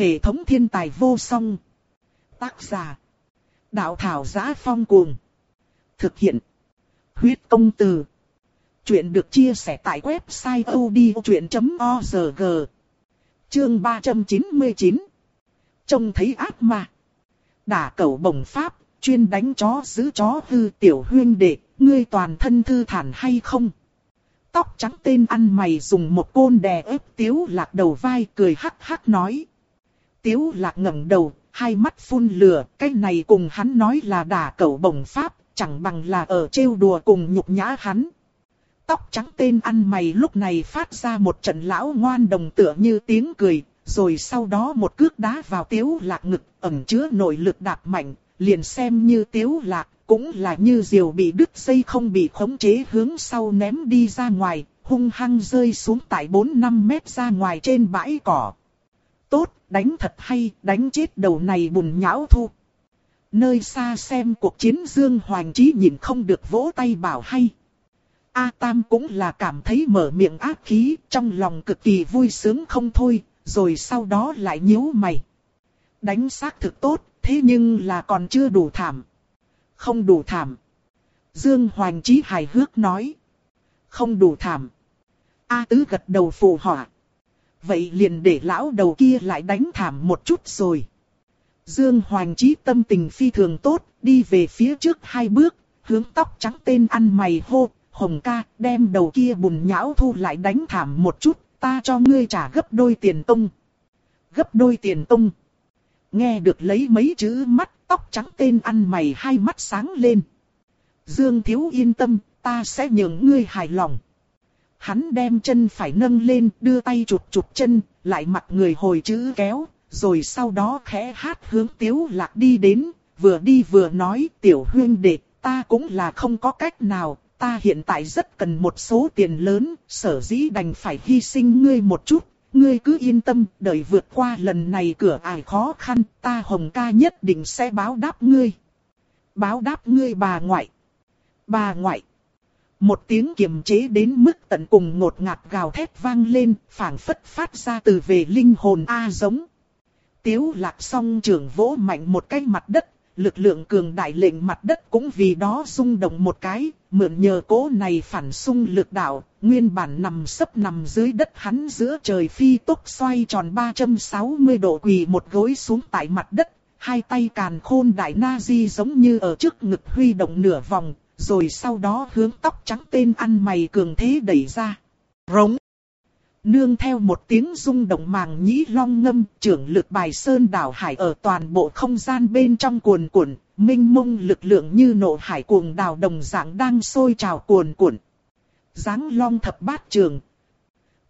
Hệ thống thiên tài vô song. Tác giả. Đạo thảo giá phong cuồng. Thực hiện. Huyết công từ. Chuyện được chia sẻ tại website odchuyện.org. Chương 399. Trông thấy ác ma. Đả cẩu bổng pháp, chuyên đánh chó giữ chó hư tiểu huyên đệ, ngươi toàn thân thư thản hay không? Tóc trắng tên ăn mày dùng một côn đè ép tiếu lạc đầu vai cười hắc hắc nói. Tiếu lạc ngẩng đầu, hai mắt phun lửa, cái này cùng hắn nói là đả cẩu bổng pháp, chẳng bằng là ở trêu đùa cùng nhục nhã hắn. Tóc trắng tên ăn mày lúc này phát ra một trận lão ngoan đồng tựa như tiếng cười, rồi sau đó một cước đá vào tiếu lạc ngực, ẩn chứa nội lực đạp mạnh, liền xem như tiếu lạc, cũng là như diều bị đứt dây không bị khống chế hướng sau ném đi ra ngoài, hung hăng rơi xuống tại 4-5 mét ra ngoài trên bãi cỏ. Tốt, đánh thật hay, đánh chết đầu này bùn nhão thu. Nơi xa xem cuộc chiến Dương Hoàng Chí nhìn không được vỗ tay bảo hay. A Tam cũng là cảm thấy mở miệng ác khí, trong lòng cực kỳ vui sướng không thôi, rồi sau đó lại nhíu mày. Đánh xác thực tốt, thế nhưng là còn chưa đủ thảm. Không đủ thảm. Dương Hoàng Chí hài hước nói. Không đủ thảm. A Tứ gật đầu phụ họa. Vậy liền để lão đầu kia lại đánh thảm một chút rồi. Dương Hoàng Chí tâm tình phi thường tốt, đi về phía trước hai bước, hướng tóc trắng tên ăn mày hô, Hồng ca, đem đầu kia bùn nhão thu lại đánh thảm một chút, ta cho ngươi trả gấp đôi tiền tung. Gấp đôi tiền tung. Nghe được lấy mấy chữ mắt, tóc trắng tên ăn mày hai mắt sáng lên. Dương Thiếu yên tâm, ta sẽ nhường ngươi hài lòng. Hắn đem chân phải nâng lên, đưa tay chụp chụp chân, lại mặt người hồi chữ kéo, rồi sau đó khẽ hát hướng Tiếu Lạc đi đến, vừa đi vừa nói tiểu huyên đệ, ta cũng là không có cách nào, ta hiện tại rất cần một số tiền lớn, sở dĩ đành phải hy sinh ngươi một chút, ngươi cứ yên tâm, đợi vượt qua lần này cửa ải khó khăn, ta hồng ca nhất định sẽ báo đáp ngươi. Báo đáp ngươi bà ngoại. Bà ngoại. Một tiếng kiềm chế đến mức tận cùng ngột ngạt gào thét vang lên, phảng phất phát ra từ về linh hồn A giống. Tiếu lạc song trưởng vỗ mạnh một cái mặt đất, lực lượng cường đại lệnh mặt đất cũng vì đó rung động một cái, mượn nhờ cố này phản xung lực đạo, nguyên bản nằm sấp nằm dưới đất hắn giữa trời phi tốc xoay tròn 360 độ quỳ một gối xuống tại mặt đất, hai tay càn khôn đại na di giống như ở trước ngực huy động nửa vòng, rồi sau đó hướng tóc trắng tên ăn mày cường thế đẩy ra. Rống! Nương theo một tiếng rung động màng nhĩ long ngâm, trưởng lực bài sơn đảo hải ở toàn bộ không gian bên trong cuồn cuộn, minh mông lực lượng như nộ hải cuồng đào đồng dạng đang sôi trào cuồn cuộn. Giáng long thập bát trường.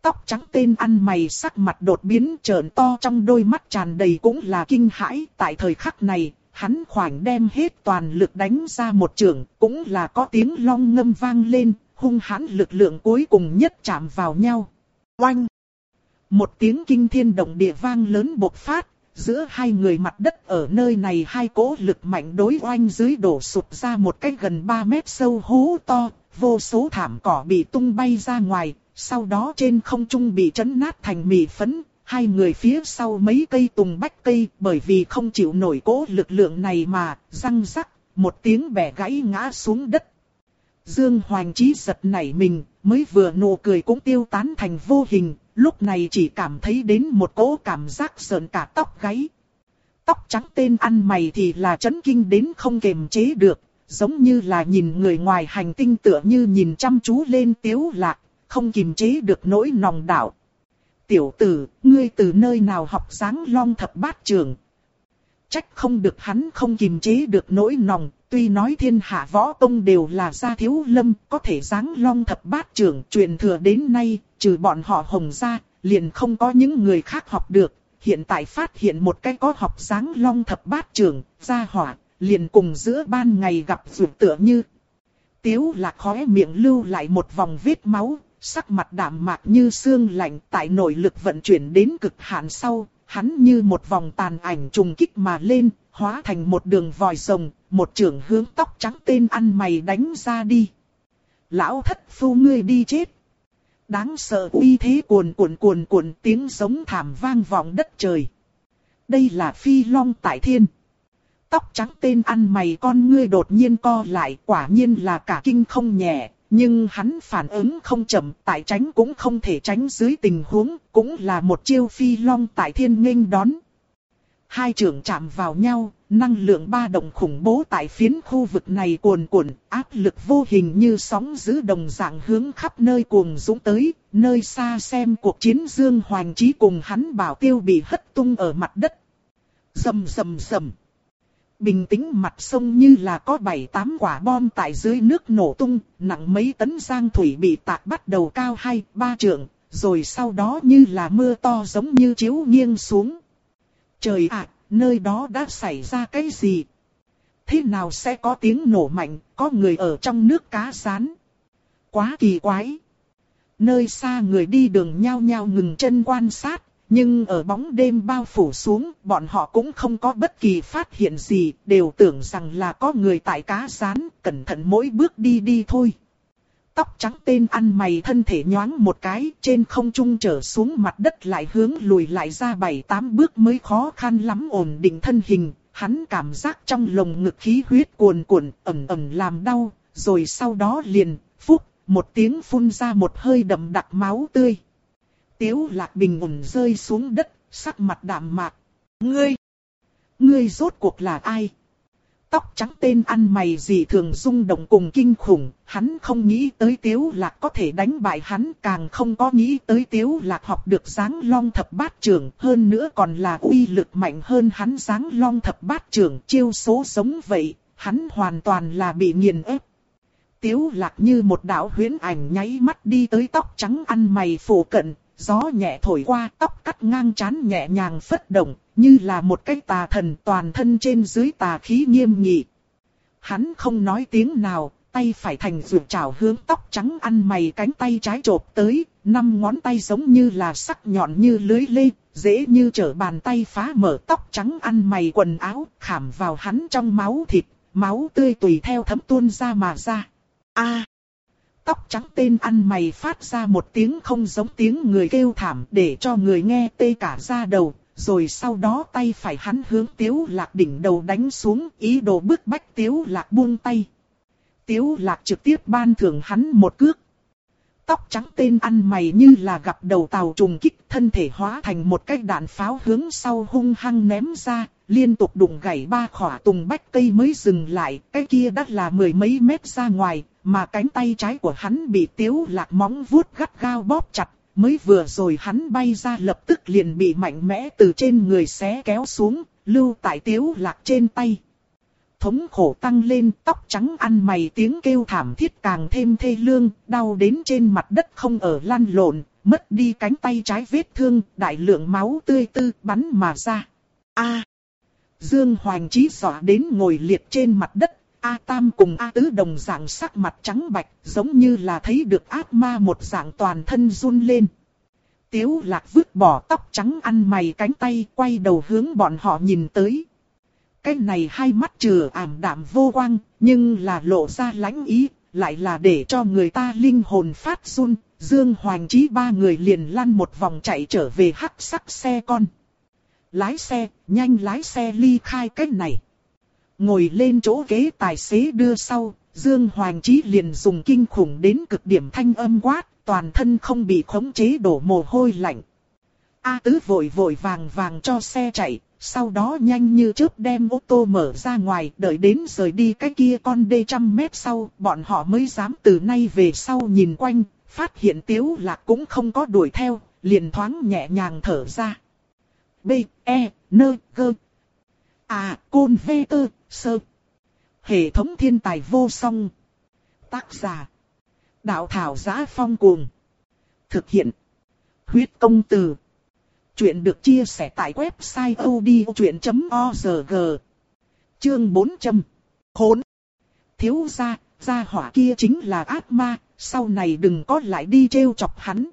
Tóc trắng tên ăn mày sắc mặt đột biến trợn to trong đôi mắt tràn đầy cũng là kinh hãi. Tại thời khắc này, hắn khoảnh đem hết toàn lực đánh ra một trường, cũng là có tiếng long ngâm vang lên, hung hãn lực lượng cuối cùng nhất chạm vào nhau. Oanh! Một tiếng kinh thiên động địa vang lớn bộc phát, giữa hai người mặt đất ở nơi này hai cỗ lực mạnh đối oanh dưới đổ sụp ra một cái gần 3 mét sâu hố to, vô số thảm cỏ bị tung bay ra ngoài, sau đó trên không trung bị chấn nát thành mì phấn, hai người phía sau mấy cây tùng bách cây bởi vì không chịu nổi cố lực lượng này mà, răng rắc, một tiếng bẻ gãy ngã xuống đất. Dương Hoàng Chí giật nảy mình, mới vừa nụ cười cũng tiêu tán thành vô hình, lúc này chỉ cảm thấy đến một cỗ cảm giác sợn cả tóc gáy. Tóc trắng tên ăn mày thì là chấn kinh đến không kềm chế được, giống như là nhìn người ngoài hành tinh tựa như nhìn chăm chú lên tiếu lạc, không kìm chế được nỗi nòng đảo. Tiểu tử, ngươi từ nơi nào học dáng long thập bát trường? Trách không được hắn không kiềm chế được nỗi nòng, tuy nói thiên hạ võ tông đều là gia thiếu lâm, có thể dáng long thập bát trường truyền thừa đến nay, trừ bọn họ hồng gia liền không có những người khác học được. Hiện tại phát hiện một cái có học dáng long thập bát trường, gia hỏa, liền cùng giữa ban ngày gặp vượt tựa như. Tiếu lạc khóe miệng lưu lại một vòng vết máu, sắc mặt đạm mạc như xương lạnh tại nội lực vận chuyển đến cực hạn sau, hắn như một vòng tàn ảnh trùng kích mà lên, hóa thành một đường vòi rồng, một trường hướng tóc trắng tên ăn mày đánh ra đi. Lão thất phu ngươi đi chết. Đáng sợ uy thế cuồn cuộn cuồn cuộn tiếng giống thảm vang vọng đất trời. đây là phi long tại thiên. Tóc trắng tên ăn mày con ngươi đột nhiên co lại quả nhiên là cả kinh không nhẹ, nhưng hắn phản ứng không chậm, tại tránh cũng không thể tránh dưới tình huống, cũng là một chiêu phi long tại thiên nghênh đón. Hai trưởng chạm vào nhau, năng lượng ba động khủng bố tại phiến khu vực này cuồn cuộn, áp lực vô hình như sóng giữ đồng dạng hướng khắp nơi cuồng dũng tới, nơi xa xem cuộc chiến dương hoàng chí cùng hắn bảo tiêu bị hất tung ở mặt đất. Rầm rầm rầm. Bình tĩnh mặt sông như là có bảy tám quả bom tại dưới nước nổ tung, nặng mấy tấn giang thủy bị tạc bắt đầu cao hai, ba trượng, rồi sau đó như là mưa to giống như chiếu nghiêng xuống. Trời ạ, nơi đó đã xảy ra cái gì? Thế nào sẽ có tiếng nổ mạnh, có người ở trong nước cá rán? Quá kỳ quái! Nơi xa người đi đường nhao nhao ngừng chân quan sát, nhưng ở bóng đêm bao phủ xuống, bọn họ cũng không có bất kỳ phát hiện gì, đều tưởng rằng là có người tại cá rán, cẩn thận mỗi bước đi đi thôi. Tóc trắng tên ăn mày thân thể nhoáng một cái, trên không trung trở xuống mặt đất lại hướng lùi lại ra bảy tám bước mới khó khăn lắm ổn định thân hình, hắn cảm giác trong lồng ngực khí huyết cuồn cuộn, ẩm ẩm làm đau, rồi sau đó liền, phúc, một tiếng phun ra một hơi đậm đặc máu tươi. Tiếu lạc bình ổn rơi xuống đất, sắc mặt đạm mạc. Ngươi! Ngươi rốt cuộc là ai? Tóc trắng tên ăn mày gì thường rung động cùng kinh khủng, hắn không nghĩ tới tiếu lạc có thể đánh bại hắn càng không có nghĩ tới tiếu lạc học được dáng long thập bát trưởng, hơn nữa còn là uy lực mạnh hơn hắn dáng long thập bát trưởng chiêu số giống vậy, hắn hoàn toàn là bị nghiền ép. Tiếu lạc như một đạo huyễn ảnh nháy mắt đi tới tóc trắng ăn mày phổ cận, gió nhẹ thổi qua tóc cắt ngang chán nhẹ nhàng phất động, như là một cái tà thần toàn thân trên dưới tà khí nghiêm nghị. Hắn không nói tiếng nào, tay phải thành ruột trào hướng tóc trắng ăn mày cánh tay trái chộp tới, năm ngón tay giống như là sắc nhọn như lưới lê, dễ như trở bàn tay phá mở tóc trắng ăn mày quần áo, khảm vào hắn trong máu thịt, máu tươi tùy theo thấm tuôn ra mà ra. A tóc trắng tên ăn mày phát ra một tiếng không giống tiếng người kêu thảm để cho người nghe tê cả da đầu, rồi sau đó tay phải hắn hướng tiếu lạc đỉnh đầu đánh xuống ý đồ bức bách tiếu lạc buông tay. Tiếu lạc trực tiếp ban thưởng hắn một cước. Tóc trắng tên ăn mày như là gặp đầu tàu trùng kích thân thể hóa thành một cái đạn pháo hướng sau hung hăng ném ra, liên tục đụng gãy ba khỏa tùng bách cây mới dừng lại, cái kia đã là mười mấy mét ra ngoài, mà cánh tay trái của hắn bị tiếu lạc móng vuốt gắt gao bóp chặt, mới vừa rồi hắn bay ra lập tức liền bị mạnh mẽ từ trên người xé kéo xuống, lưu tại tiếu lạc trên tay. Thống khổ tăng lên, tóc trắng ăn mày tiếng kêu thảm thiết càng thêm thê lương, đau đến trên mặt đất không ở lăn lộn, mất đi cánh tay trái vết thương, đại lượng máu tươi tư bắn mà ra. A. Dương Hoàng Chí dọa đến ngồi liệt trên mặt đất, A Tam cùng A Tứ đồng dạng sắc mặt trắng bạch, giống như là thấy được ác ma một dạng toàn thân run lên. Tiếu lạc vứt bỏ tóc trắng ăn mày cánh tay quay đầu hướng bọn họ nhìn tới. Cái này hai mắt trừ ảm đạm vô quang, nhưng là lộ ra lãnh ý, lại là để cho người ta linh hồn phát run. Dương Hoàng Chí ba người liền lăn một vòng chạy trở về hắc sắc xe con. Lái xe, nhanh lái xe ly khai cách này. Ngồi lên chỗ ghế tài xế đưa sau, Dương Hoàng Chí liền dùng kinh khủng đến cực điểm thanh âm quát, toàn thân không bị khống chế đổ mồ hôi lạnh. A Tứ vội vội vàng vàng cho xe chạy, sau đó nhanh như chớp đem ô tô mở ra ngoài, đợi đến rời đi cái kia con đê trăm mét sau, bọn họ mới dám từ nay về sau nhìn quanh, phát hiện tiếu lạc cũng không có đuổi theo, liền thoáng nhẹ nhàng thở ra. B, E, N, G. À, Côn V, T, Sơ. Hệ thống thiên tài vô song. Tác giả. Đạo thảo giá phong cuồng. Thực hiện. Huyết công từ. Chuyện được chia sẻ tại website odchuyện.org. Chương 400. Khốn. Thiếu gia, gia hỏa kia chính là ác ma, sau này đừng có lại đi trêu chọc hắn.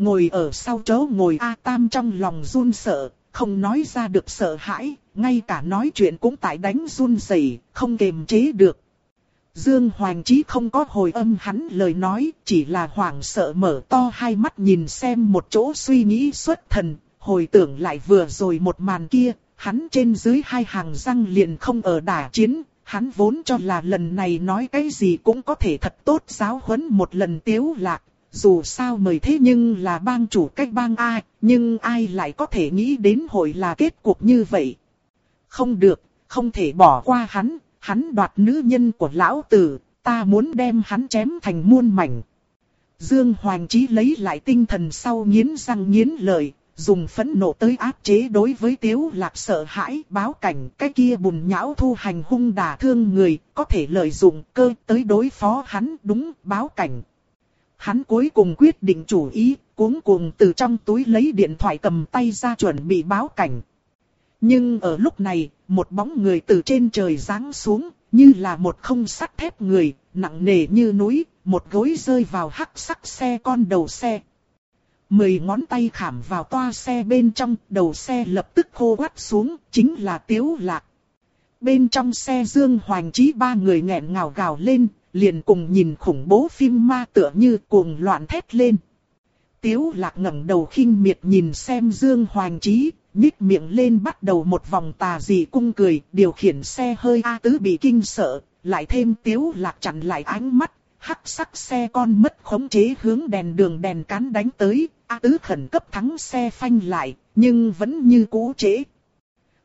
Ngồi ở sau chỗ ngồi A Tam trong lòng run sợ, không nói ra được sợ hãi, ngay cả nói chuyện cũng tại đánh run rẩy, không kềm chế được. Dương Hoàng Chí không có hồi âm hắn lời nói, chỉ là hoảng sợ mở to hai mắt nhìn xem một chỗ suy nghĩ xuất thần, hồi tưởng lại vừa rồi một màn kia, hắn trên dưới hai hàng răng liền không ở đả chiến, hắn vốn cho là lần này nói cái gì cũng có thể thật tốt giáo huấn một lần tiếu lạc, dù sao mời thế nhưng là bang chủ cách bang ai, nhưng ai lại có thể nghĩ đến hội là kết cuộc như vậy. Không được, không thể bỏ qua hắn, hắn đoạt nữ nhân của lão tử, ta muốn đem hắn chém thành muôn mảnh. Dương Hoàng Chí lấy lại tinh thần sau nghiến răng nghiến lợi, dùng phẫn nộ tới áp chế đối với Tiếu Lạc sợ hãi báo cảnh cái kia bùn nhão thu hành hung đả thương người, có thể lợi dụng cơ tới đối phó hắn đúng báo cảnh. Hắn cuối cùng quyết định chủ ý, cuống cuồng từ trong túi lấy điện thoại cầm tay ra chuẩn bị báo cảnh. Nhưng ở lúc này, một bóng người từ trên trời giáng xuống, như là một không sắt thép người, nặng nề như núi, một gối rơi vào hắc sắc xe con đầu xe. Mười ngón tay khảm vào toa xe bên trong, đầu xe lập tức khô quắt xuống, chính là Tiếu Lạc. Bên trong xe Dương Hoàng Chí ba người nghẹn ngào gào lên, liền cùng nhìn khủng bố phim ma tựa như cuồng loạn thét lên. Tiếu Lạc ngẩng đầu khinh miệt nhìn xem Dương Hoàng Chí, nhích miệng lên bắt đầu một vòng tà dị cung cười, điều khiển xe hơi A Tứ bị kinh sợ, lại thêm Tiếu Lạc chặn lại ánh mắt, hắc sắc xe con mất khống chế hướng đèn đường đèn cán đánh tới, A Tứ khẩn cấp thắng xe phanh lại, nhưng vẫn như cũ trễ.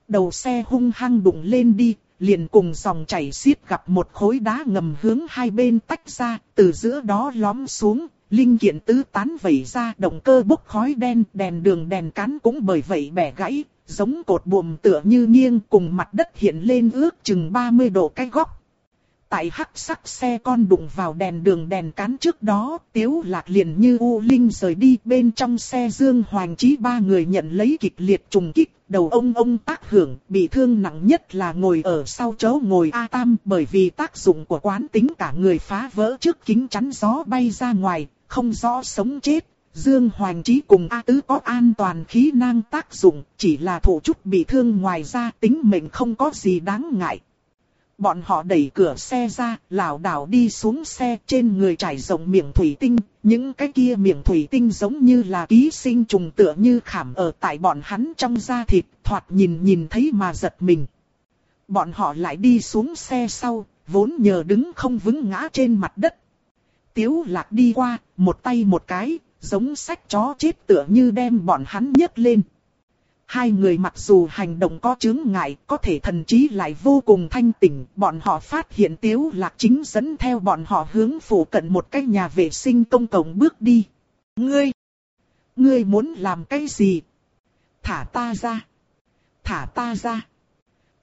Đầu xe hung hăng đụng lên đi, liền cùng dòng chảy xiết gặp một khối đá ngầm hướng hai bên tách ra, từ giữa đó lóm xuống, linh kiện tứ tán vẩy ra, động cơ bốc khói đen, đèn đường đèn cán cũng bởi vậy bẻ gãy, giống cột buồm tựa như nghiêng cùng mặt đất hiện lên ước chừng 30 độ cái góc. Tại hắc sắc xe con đụng vào đèn đường đèn cán trước đó, tiếu lạc liền như u linh rời đi bên trong xe dương hoàng chí ba người nhận lấy kịch liệt trùng kích, đầu ông ông tác hưởng, bị thương nặng nhất là ngồi ở sau chỗ ngồi A Tam bởi vì tác dụng của quán tính cả người phá vỡ trước kính chắn gió bay ra ngoài, không rõ sống chết. Dương Hoàng Chí cùng A Tứ có an toàn khí năng tác dụng, chỉ là thủ chút bị thương ngoài ra tính mệnh không có gì đáng ngại. Bọn họ đẩy cửa xe ra, lảo đảo đi xuống xe trên người trải rộng miệng thủy tinh, những cái kia miệng thủy tinh giống như là ký sinh trùng tựa như khảm ở tại bọn hắn trong da thịt, thoạt nhìn nhìn thấy mà giật mình. Bọn họ lại đi xuống xe sau, vốn nhờ đứng không vững ngã trên mặt đất. Tiếu lạc đi qua, một tay một cái, giống sách chó chết tựa như đem bọn hắn nhấc lên. Hai người mặc dù hành động có chướng ngại, có thể thần trí lại vô cùng thanh tỉnh, bọn họ phát hiện tiếu lạc chính dẫn theo bọn họ hướng phủ cận một cái nhà vệ sinh công cộng bước đi. Ngươi! Ngươi muốn làm cái gì? Thả ta ra! Thả ta ra!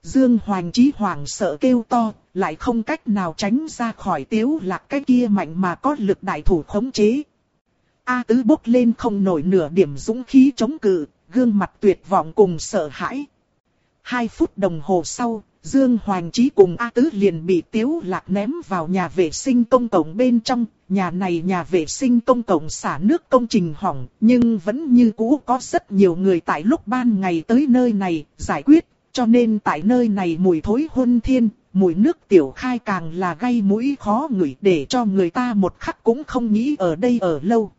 Dương Hoàng Chí Hoàng sợ kêu to, lại không cách nào tránh ra khỏi tiếu lạc cái kia mạnh mà có lực đại thủ khống chế. A tứ bốc lên không nổi nửa điểm dũng khí chống cự, gương mặt tuyệt vọng cùng sợ hãi. Hai phút đồng hồ sau, Dương Hoàng Chí cùng A Tứ liền bị Tiếu Lạc ném vào nhà vệ sinh công cộng bên trong. Nhà này nhà vệ sinh công cộng xả nước công trình hỏng, nhưng vẫn như cũ có rất nhiều người tại lúc ban ngày tới nơi này giải quyết. Cho nên tại nơi này mùi thối hôn thiên, mùi nước tiểu khai càng là gây mũi khó ngửi để cho người ta một khắc cũng không nghĩ ở đây ở lâu.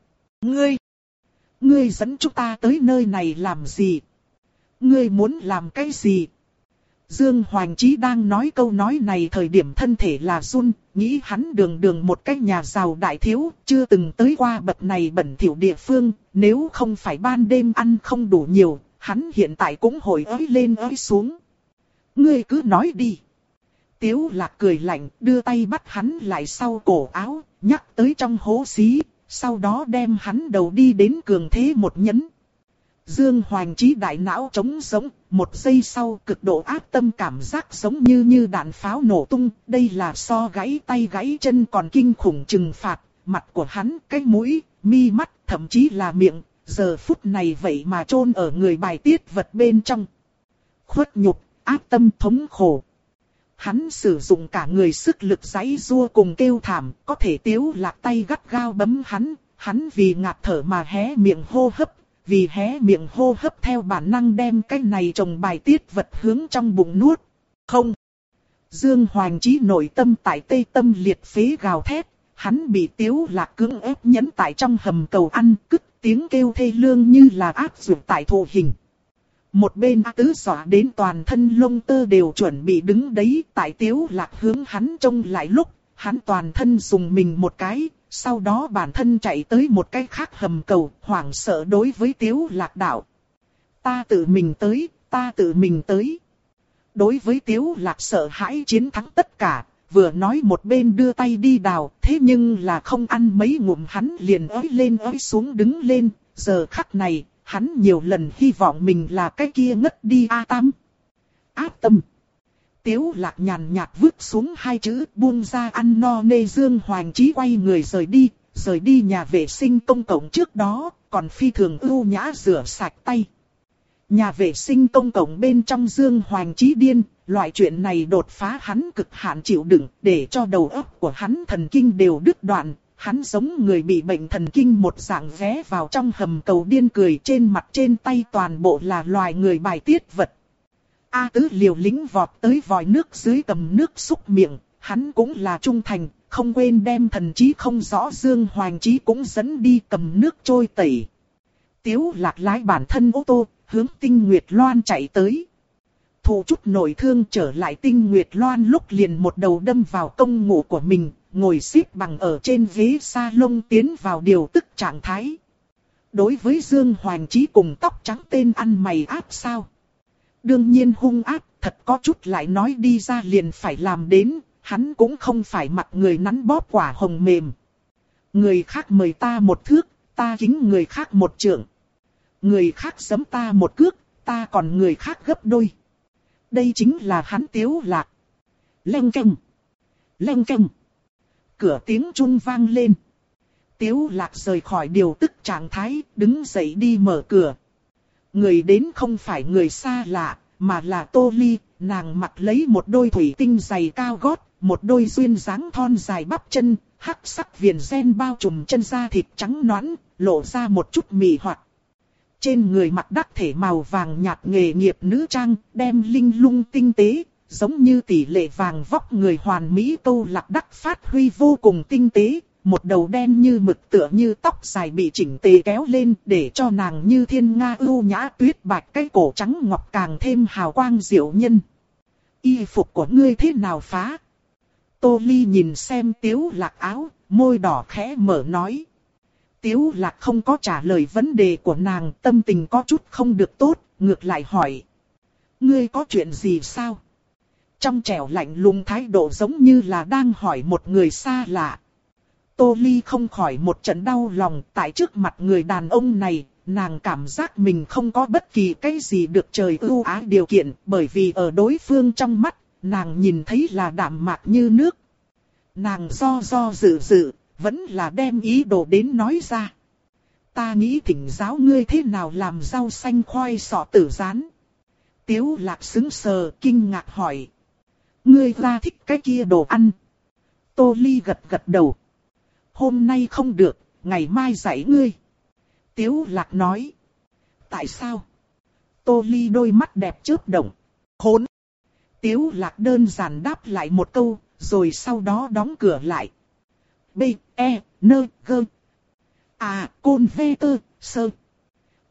Ngươi! Ngươi dẫn chúng ta tới nơi này làm gì? Ngươi muốn làm cái gì? Dương Hoàng Chí đang nói câu nói này thời điểm thân thể là run, nghĩ hắn đường đường một cái nhà giàu đại thiếu, chưa từng tới qua bậc này bẩn thỉu địa phương, nếu không phải ban đêm ăn không đủ nhiều, hắn hiện tại cũng hồi ới lên ới xuống. Ngươi cứ nói đi. Tiếu lạc cười lạnh, đưa tay bắt hắn lại sau cổ áo, nhắc tới trong hố xí, sau đó đem hắn đầu đi đến cường thế một nhấn. Dương Hoàng Chí đại não trống sống, một giây sau cực độ ác tâm cảm giác giống như như đạn pháo nổ tung, đây là so gãy tay gãy chân còn kinh khủng trừng phạt, mặt của hắn, cái mũi, mi mắt, thậm chí là miệng, giờ phút này vậy mà chôn ở người bài tiết vật bên trong. Khuất nhục, ác tâm thống khổ. Hắn sử dụng cả người sức lực giấy rua cùng kêu thảm, có thể tiếu lạc tay gắt gao bấm hắn, hắn vì ngạt thở mà hé miệng hô hấp, vì hé miệng hô hấp theo bản năng đem cái này trồng bài tiết vật hướng trong bụng nuốt. Không. Dương Hoàng Chí nội tâm tại tây tâm liệt phế gào thét, hắn bị tiếu lạc cưỡng ép nhấn tại trong hầm cầu ăn, cứt tiếng kêu thê lương như là áp dụng tại thụ hình. Một bên tứ dọa đến toàn thân lông tơ đều chuẩn bị đứng đấy tại tiếu lạc hướng hắn trông lại lúc, hắn toàn thân dùng mình một cái, sau đó bản thân chạy tới một cái khác hầm cầu, hoảng sợ đối với tiếu lạc đạo. Ta tự mình tới, ta tự mình tới. Đối với tiếu lạc sợ hãi chiến thắng tất cả, vừa nói một bên đưa tay đi đào, thế nhưng là không ăn mấy ngụm hắn liền ới lên ới xuống đứng lên, giờ khắc này, hắn nhiều lần hy vọng mình là cái kia ngất đi A Tam. Áp tâm. Tiếu lạc nhàn nhạt vứt xuống hai chữ buông ra ăn no nê Dương Hoàng Chí quay người rời đi, rời đi nhà vệ sinh công cộng trước đó, còn phi thường ưu nhã rửa sạch tay. Nhà vệ sinh công cộng bên trong Dương Hoàng Chí điên, loại chuyện này đột phá hắn cực hạn chịu đựng, để cho đầu óc của hắn thần kinh đều đứt đoạn, hắn giống người bị bệnh thần kinh một dạng vé vào trong hầm cầu điên cười trên mặt trên tay toàn bộ là loài người bài tiết vật. A tứ liều lính vọt tới vòi nước dưới cầm nước xúc miệng, hắn cũng là trung thành, không quên đem thần trí không rõ Dương Hoàng trí cũng dẫn đi cầm nước trôi tẩy. Tiếu lạc lái bản thân ô tô, hướng tinh Nguyệt Loan chạy tới. Thủ chút nổi thương trở lại tinh Nguyệt Loan lúc liền một đầu đâm vào công ngủ của mình, ngồi xếp bằng ở trên ghế salon tiến vào điều tức trạng thái. Đối với Dương Hoàng trí cùng tóc trắng tên ăn mày áp sao? Đương nhiên hung áp, thật có chút lại nói đi ra liền phải làm đến, hắn cũng không phải mặt người nắn bóp quả hồng mềm. Người khác mời ta một thước, ta kính người khác một trượng. Người khác giấm ta một cước, ta còn người khác gấp đôi. Đây chính là hắn tiếu lạc. Lênh canh. Lênh canh. Cửa tiếng trung vang lên. Tiếu lạc rời khỏi điều tức trạng thái, đứng dậy đi mở cửa, người đến không phải người xa lạ, mà là Tô Ly, nàng mặc lấy một đôi thủy tinh giày cao gót, một đôi duyên dáng thon dài bắp chân, hắc sắc viền ren bao trùm chân da thịt trắng nõn, lộ ra một chút mị hoạt. Trên người mặc đắc thể màu vàng nhạt nghề nghiệp nữ trang, đem linh lung tinh tế, giống như tỷ lệ vàng vóc người hoàn mỹ câu lạc đắc phát huy vô cùng tinh tế, một đầu đen như mực tựa như tóc dài bị chỉnh tề kéo lên để cho nàng như thiên nga ưu nhã tuyết bạch cái cổ trắng ngọc càng thêm hào quang diệu nhân. Y phục của ngươi thế nào phá? Tô Ly nhìn xem tiếu lạc áo, môi đỏ khẽ mở nói. Tiếu lạc không có trả lời vấn đề của nàng, tâm tình có chút không được tốt, ngược lại hỏi. Ngươi có chuyện gì sao? Trong trẻo lạnh lùng thái độ giống như là đang hỏi một người xa lạ. Tô Ly không khỏi một trận đau lòng tại trước mặt người đàn ông này, nàng cảm giác mình không có bất kỳ cái gì được trời ưu ái điều kiện, bởi vì ở đối phương trong mắt, nàng nhìn thấy là đạm mạc như nước. Nàng do do dự dự, vẫn là đem ý đồ đến nói ra. Ta nghĩ thỉnh giáo ngươi thế nào làm rau xanh khoai sọ tử rán. Tiếu lạc xứng sờ, kinh ngạc hỏi. Ngươi ra thích cái kia đồ ăn. Tô Ly gật gật đầu hôm nay không được, ngày mai dạy ngươi. Tiếu lạc nói. Tại sao? Tô ly đôi mắt đẹp chớp động. Khốn! Tiếu lạc đơn giản đáp lại một câu, rồi sau đó đóng cửa lại. B, E, N, G. À, côn vê tơ, sơ.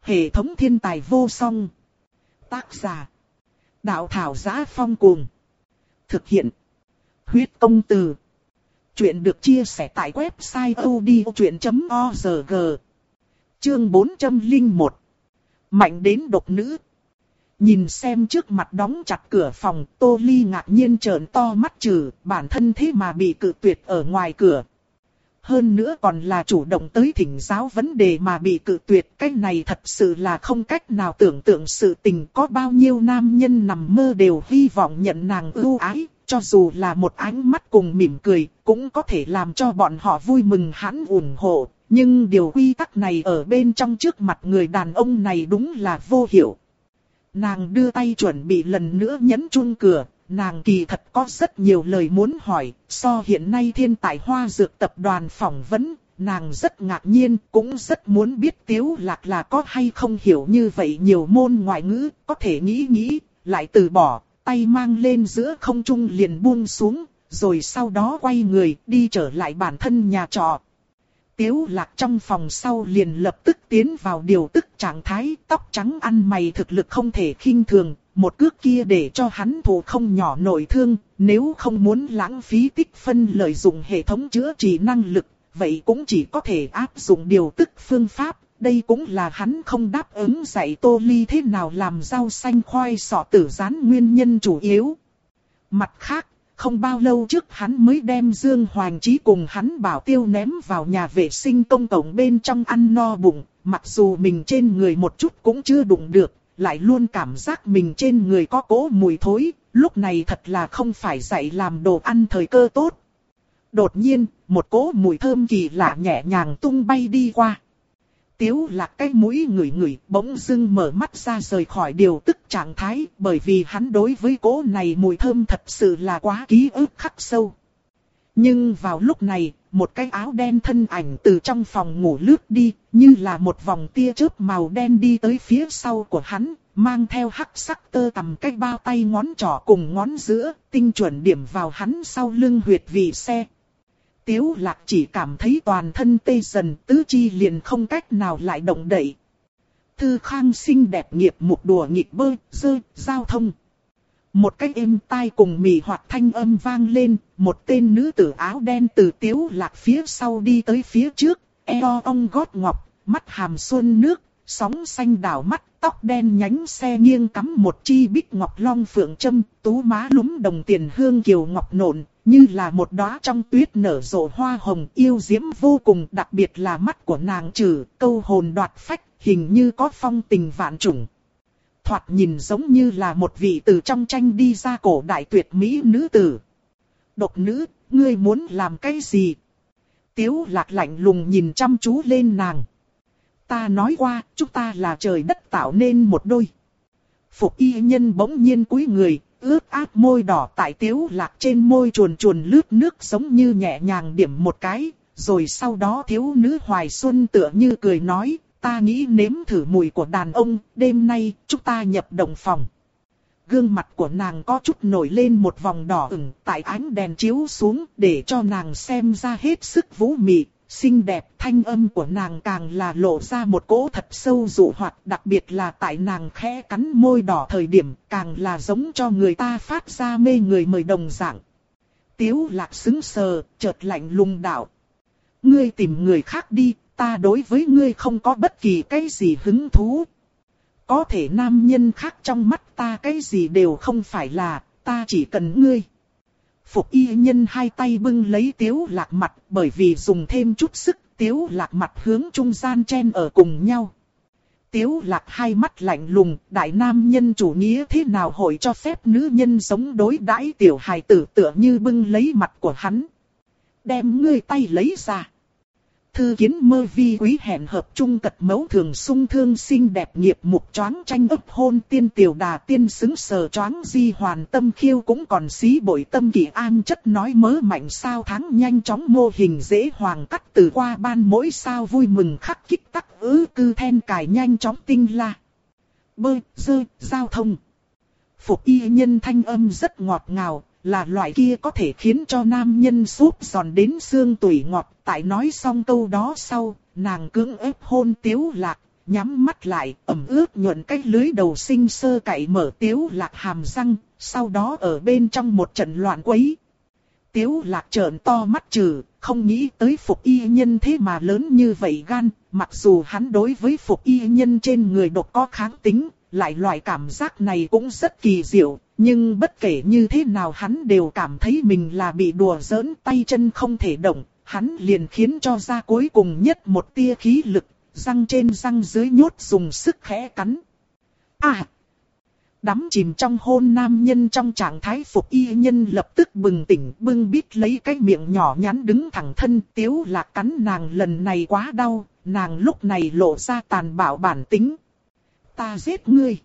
Hệ thống thiên tài vô song. Tác giả. Đạo thảo giá phong cuồng. Thực hiện. Huyết công từ. Chuyện được chia sẻ tại website odchuyện.org Chương 401 Mạnh đến độc nữ Nhìn xem trước mặt đóng chặt cửa phòng, Tô Ly ngạc nhiên trợn to mắt trừ, bản thân thế mà bị cự tuyệt ở ngoài cửa. Hơn nữa còn là chủ động tới thỉnh giáo vấn đề mà bị cự tuyệt, cái này thật sự là không cách nào tưởng tượng sự tình có bao nhiêu nam nhân nằm mơ đều hy vọng nhận nàng ưu ái, cho dù là một ánh mắt cùng mỉm cười, cũng có thể làm cho bọn họ vui mừng hắn ủng hộ. Nhưng điều quy tắc này ở bên trong trước mặt người đàn ông này đúng là vô hiệu. Nàng đưa tay chuẩn bị lần nữa nhấn chuông cửa, nàng kỳ thật có rất nhiều lời muốn hỏi, so hiện nay thiên tài hoa dược tập đoàn phỏng vấn, nàng rất ngạc nhiên, cũng rất muốn biết tiếu lạc là có hay không hiểu như vậy nhiều môn ngoại ngữ, có thể nghĩ nghĩ, lại từ bỏ, tay mang lên giữa không trung liền buông xuống, rồi sau đó quay người đi trở lại bản thân nhà trọ. Tiếu lạc trong phòng sau liền lập tức tiến vào điều tức trạng thái tóc trắng ăn mày thực lực không thể khinh thường, một cước kia để cho hắn thủ không nhỏ nội thương, nếu không muốn lãng phí tích phân lợi dụng hệ thống chữa trị năng lực, vậy cũng chỉ có thể áp dụng điều tức phương pháp, đây cũng là hắn không đáp ứng dạy Tô Ly thế nào làm rau xanh khoai sọ tử rán nguyên nhân chủ yếu. Mặt khác, không bao lâu trước hắn mới đem Dương Hoàng Chí cùng hắn bảo tiêu ném vào nhà vệ sinh công cộng bên trong ăn no bụng, mặc dù mình trên người một chút cũng chưa đụng được, lại luôn cảm giác mình trên người có cỗ mùi thối, lúc này thật là không phải dạy làm đồ ăn thời cơ tốt. Đột nhiên, một cỗ mùi thơm kỳ lạ nhẹ nhàng tung bay đi qua. Tiếu lạc cái mũi ngửi ngửi bỗng dưng mở mắt ra rời khỏi điều tức trạng thái bởi vì hắn đối với cỗ này mùi thơm thật sự là quá ký ức khắc sâu. Nhưng vào lúc này, một cái áo đen thân ảnh từ trong phòng ngủ lướt đi, như là một vòng tia chớp màu đen đi tới phía sau của hắn, mang theo hắc sắc tơ tầm cái bao tay ngón trỏ cùng ngón giữa, tinh chuẩn điểm vào hắn sau lưng huyệt vị xe. Tiếu lạc chỉ cảm thấy toàn thân tê dần tứ chi liền không cách nào lại động đậy. Thư khang xinh đẹp nghiệp một đùa nghịch bơi, dơ, giao thông. Một cái êm tai cùng mì hoạt thanh âm vang lên, một tên nữ tử áo đen từ tiếu lạc phía sau đi tới phía trước, eo ong gót ngọc, mắt hàm xuân nước, sóng xanh đảo mắt, tóc đen nhánh xe nghiêng cắm một chi bích ngọc long phượng châm, tú má lúm đồng tiền hương kiều ngọc nộn, như là một đóa trong tuyết nở rộ hoa hồng yêu diễm vô cùng, đặc biệt là mắt của nàng trừ, câu hồn đoạt phách, hình như có phong tình vạn trùng. Thoạt nhìn giống như là một vị từ trong tranh đi ra cổ đại tuyệt mỹ nữ tử. Độc nữ, ngươi muốn làm cái gì? Tiếu lạc lạnh lùng nhìn chăm chú lên nàng. Ta nói qua, chúng ta là trời đất tạo nên một đôi. Phục y nhân bỗng nhiên cúi người, ướt át môi đỏ tại tiếu lạc trên môi chuồn chuồn lướt nước giống như nhẹ nhàng điểm một cái, rồi sau đó thiếu nữ hoài xuân tựa như cười nói, ta nghĩ nếm thử mùi của đàn ông, đêm nay chúng ta nhập đồng phòng. Gương mặt của nàng có chút nổi lên một vòng đỏ ửng tại ánh đèn chiếu xuống để cho nàng xem ra hết sức vũ mị, xinh đẹp thanh âm của nàng càng là lộ ra một cỗ thật sâu dụ hoạt đặc biệt là tại nàng khẽ cắn môi đỏ thời điểm càng là giống cho người ta phát ra mê người mời đồng dạng. Tiếu lạc xứng sờ, chợt lạnh lùng đạo. Ngươi tìm người khác đi, ta đối với ngươi không có bất kỳ cái gì hứng thú. Có thể nam nhân khác trong mắt ta cái gì đều không phải là, ta chỉ cần ngươi. Phục y nhân hai tay bưng lấy tiếu lạc mặt bởi vì dùng thêm chút sức tiếu lạc mặt hướng trung gian chen ở cùng nhau. Tiếu lạc hai mắt lạnh lùng, đại nam nhân chủ nghĩa thế nào hội cho phép nữ nhân sống đối đãi tiểu hài tử tựa như bưng lấy mặt của hắn. Đem ngươi tay lấy ra. Thư kiến mơ vi quý hẹn hợp trung cật mẫu thường sung thương xinh đẹp nghiệp mục choáng tranh ấp hôn tiên tiểu đà tiên xứng sờ choáng di hoàn tâm khiêu cũng còn xí bội tâm kỳ an chất nói mớ mạnh sao tháng nhanh chóng mô hình dễ hoàng cắt từ qua ban mỗi sao vui mừng khắc kích tắc ứ cư then cài nhanh chóng tinh la. Bơi, dơ, giao thông. Phục y nhân thanh âm rất ngọt ngào, là loại kia có thể khiến cho nam nhân súp giòn đến xương tủy ngọt. Tại nói xong câu đó sau, nàng cưỡng ép hôn tiếu lạc, nhắm mắt lại, ẩm ướt nhuận cái lưới đầu sinh sơ cậy mở tiếu lạc hàm răng, sau đó ở bên trong một trận loạn quấy. Tiếu lạc trợn to mắt trừ, không nghĩ tới phục y nhân thế mà lớn như vậy gan, mặc dù hắn đối với phục y nhân trên người độc có kháng tính, lại loại cảm giác này cũng rất kỳ diệu, nhưng bất kể như thế nào hắn đều cảm thấy mình là bị đùa giỡn tay chân không thể động, hắn liền khiến cho ra cuối cùng nhất một tia khí lực, răng trên răng dưới nhốt dùng sức khẽ cắn. À! Đắm chìm trong hôn nam nhân trong trạng thái phục y nhân lập tức bừng tỉnh bưng bít lấy cái miệng nhỏ nhắn đứng thẳng thân tiếu lạc cắn nàng lần này quá đau, nàng lúc này lộ ra tàn bạo bản tính. Ta giết ngươi!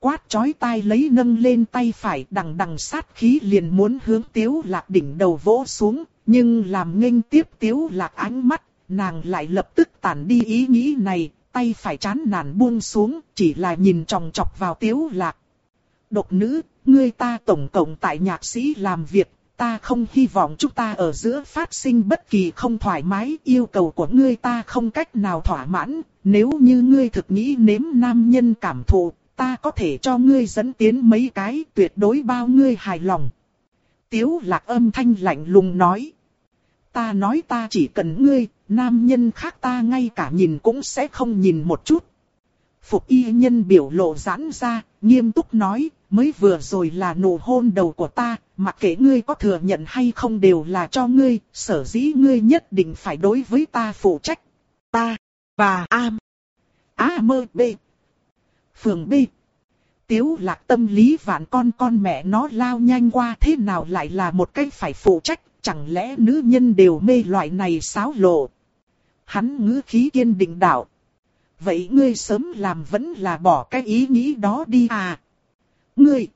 quát chói tai lấy nâng lên tay phải đằng đằng sát khí liền muốn hướng tiếu lạc đỉnh đầu vỗ xuống, nhưng làm nghênh tiếp tiếu lạc ánh mắt, nàng lại lập tức tản đi ý nghĩ này, tay phải chán nản buông xuống, chỉ là nhìn tròng trọc vào tiếu lạc. Độc nữ, ngươi ta tổng cộng tại nhạc sĩ làm việc, ta không hy vọng chúng ta ở giữa phát sinh bất kỳ không thoải mái, yêu cầu của ngươi ta không cách nào thỏa mãn, nếu như ngươi thực nghĩ nếm nam nhân cảm thụ, ta có thể cho ngươi dẫn tiến mấy cái tuyệt đối bao ngươi hài lòng. Tiếu lạc âm thanh lạnh lùng nói. Ta nói ta chỉ cần ngươi, nam nhân khác ta ngay cả nhìn cũng sẽ không nhìn một chút. Phục y nhân biểu lộ giãn ra, nghiêm túc nói, mới vừa rồi là nụ hôn đầu của ta, mặc kệ ngươi có thừa nhận hay không đều là cho ngươi, sở dĩ ngươi nhất định phải đối với ta phụ trách. Ta, và am, a mơ b, phường b. Tiếu lạc tâm lý vạn con con mẹ nó lao nhanh qua thế nào lại là một cái phải phụ trách, chẳng lẽ nữ nhân đều mê loại này xáo lộ. Hắn ngữ khí kiên định đạo. Vậy ngươi sớm làm vẫn là bỏ cái ý nghĩ đó đi à. Ngươi.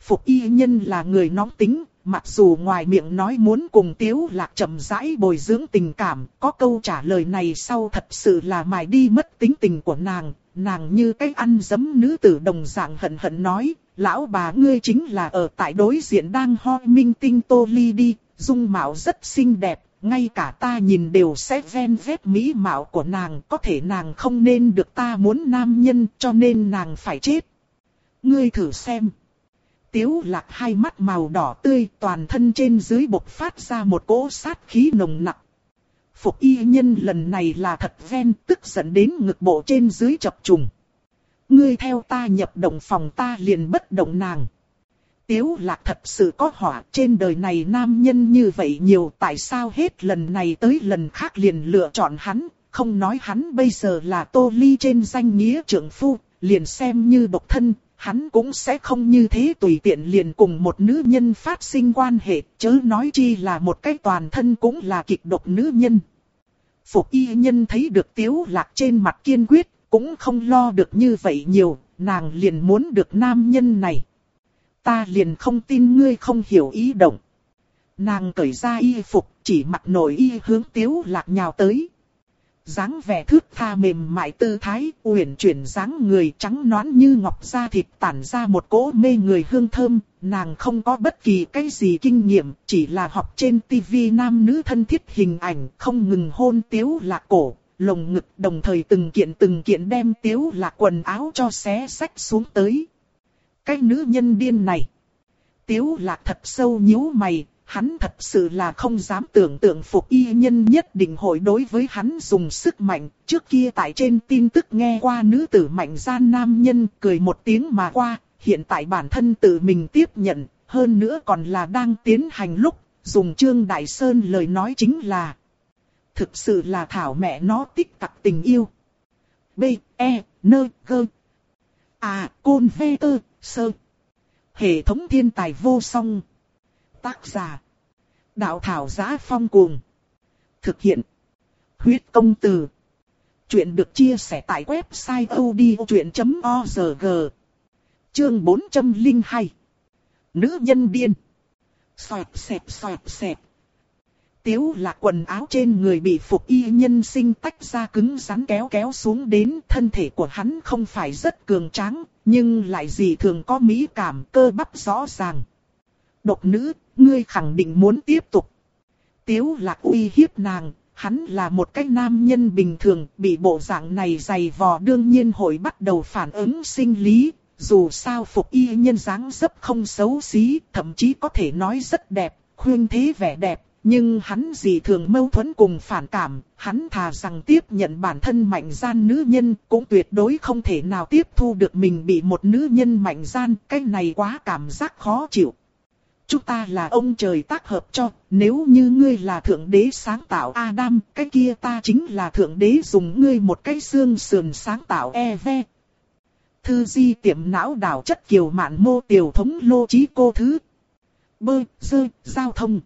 Phục y nhân là người nóng tính, mặc dù ngoài miệng nói muốn cùng tiếu lạc chậm rãi bồi dưỡng tình cảm, có câu trả lời này sau thật sự là mài đi mất tính tình của nàng, nàng như cái ăn dấm nữ tử đồng dạng hận hận nói, lão bà ngươi chính là ở tại đối diện đang ho minh tinh tô ly đi, dung mạo rất xinh đẹp, ngay cả ta nhìn đều sẽ ven vết mỹ mạo của nàng, có thể nàng không nên được ta muốn nam nhân cho nên nàng phải chết. Ngươi thử xem. Tiếu lạc hai mắt màu đỏ tươi toàn thân trên dưới bộc phát ra một cỗ sát khí nồng nặng. Phục y nhân lần này là thật ven tức giận đến ngực bộ trên dưới chập trùng. Ngươi theo ta nhập động phòng ta liền bất động nàng. Tiếu lạc thật sự có hỏa trên đời này nam nhân như vậy nhiều tại sao hết lần này tới lần khác liền lựa chọn hắn, không nói hắn bây giờ là tô ly trên danh nghĩa trưởng phu, liền xem như độc thân, hắn cũng sẽ không như thế tùy tiện liền cùng một nữ nhân phát sinh quan hệ, chớ nói chi là một cái toàn thân cũng là kịch độc nữ nhân. Phục y nhân thấy được tiếu lạc trên mặt kiên quyết, cũng không lo được như vậy nhiều, nàng liền muốn được nam nhân này. Ta liền không tin ngươi không hiểu ý động. Nàng cởi ra y phục, chỉ mặc nổi y hướng tiếu lạc nhào tới dáng vẻ thước tha mềm mại tư thái, uyển chuyển dáng người trắng nõn như ngọc da thịt tản ra một cỗ mê người hương thơm, nàng không có bất kỳ cái gì kinh nghiệm, chỉ là học trên tivi nam nữ thân thiết hình ảnh, không ngừng hôn tiếu lạc cổ, lồng ngực đồng thời từng kiện từng kiện đem tiếu lạc quần áo cho xé sách xuống tới. Cái nữ nhân điên này. Tiếu lạc thật sâu nhíu mày, hắn thật sự là không dám tưởng tượng phục y nhân nhất định hội đối với hắn dùng sức mạnh. Trước kia tại trên tin tức nghe qua nữ tử mạnh gian nam nhân cười một tiếng mà qua, hiện tại bản thân tự mình tiếp nhận, hơn nữa còn là đang tiến hành lúc, dùng Trương Đại Sơn lời nói chính là Thực sự là thảo mẹ nó tích tặc tình yêu. B, E, N, G. À, Côn V, Tơ, Sơ. Hệ thống thiên tài vô song. Tác giả. Đạo thảo giá phong cuồng. Thực hiện. Huyết công từ. Chuyện được chia sẻ tại website odchuyện.org. Chương 402. Nữ nhân điên. Xoẹt xẹp xoẹt xẹp. Tiếu là quần áo trên người bị phục y nhân sinh tách ra cứng rắn kéo kéo xuống đến thân thể của hắn không phải rất cường tráng, nhưng lại gì thường có mỹ cảm cơ bắp rõ ràng. Độc nữ, ngươi khẳng định muốn tiếp tục. Tiếu lạc uy hiếp nàng, hắn là một cái nam nhân bình thường, bị bộ dạng này dày vò đương nhiên hội bắt đầu phản ứng sinh lý. Dù sao phục y nhân dáng dấp không xấu xí, thậm chí có thể nói rất đẹp, khuyên thế vẻ đẹp, nhưng hắn gì thường mâu thuẫn cùng phản cảm, hắn thà rằng tiếp nhận bản thân mạnh gian nữ nhân, cũng tuyệt đối không thể nào tiếp thu được mình bị một nữ nhân mạnh gian, cái này quá cảm giác khó chịu. Chúng ta là ông trời tác hợp cho, nếu như ngươi là thượng đế sáng tạo Adam, cái kia ta chính là thượng đế dùng ngươi một cái xương sườn sáng tạo Eve. Thư di tiệm não đảo chất kiều mạn mô tiểu thống lô trí cô thứ. Bơ, dơ, giao thông.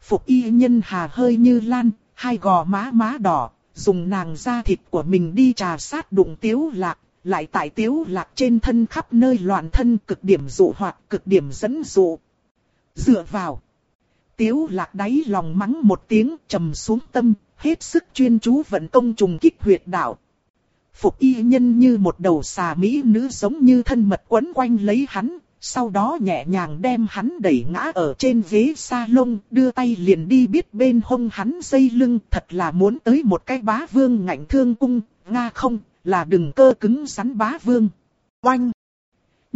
Phục y nhân hà hơi như lan, hai gò má má đỏ, dùng nàng da thịt của mình đi trà sát đụng tiếu lạc, lại tại tiếu lạc trên thân khắp nơi loạn thân cực điểm dụ hoạt, cực điểm dẫn dụ. Dựa vào. Tiếu lạc đáy lòng mắng một tiếng trầm xuống tâm, hết sức chuyên chú vận công trùng kích huyệt đạo. Phục y nhân như một đầu xà mỹ nữ giống như thân mật quấn quanh lấy hắn, sau đó nhẹ nhàng đem hắn đẩy ngã ở trên ghế salon, đưa tay liền đi biết bên hông hắn dây lưng, thật là muốn tới một cái bá vương ngạnh thương cung, nga không, là đừng cơ cứng rắn bá vương. Oanh!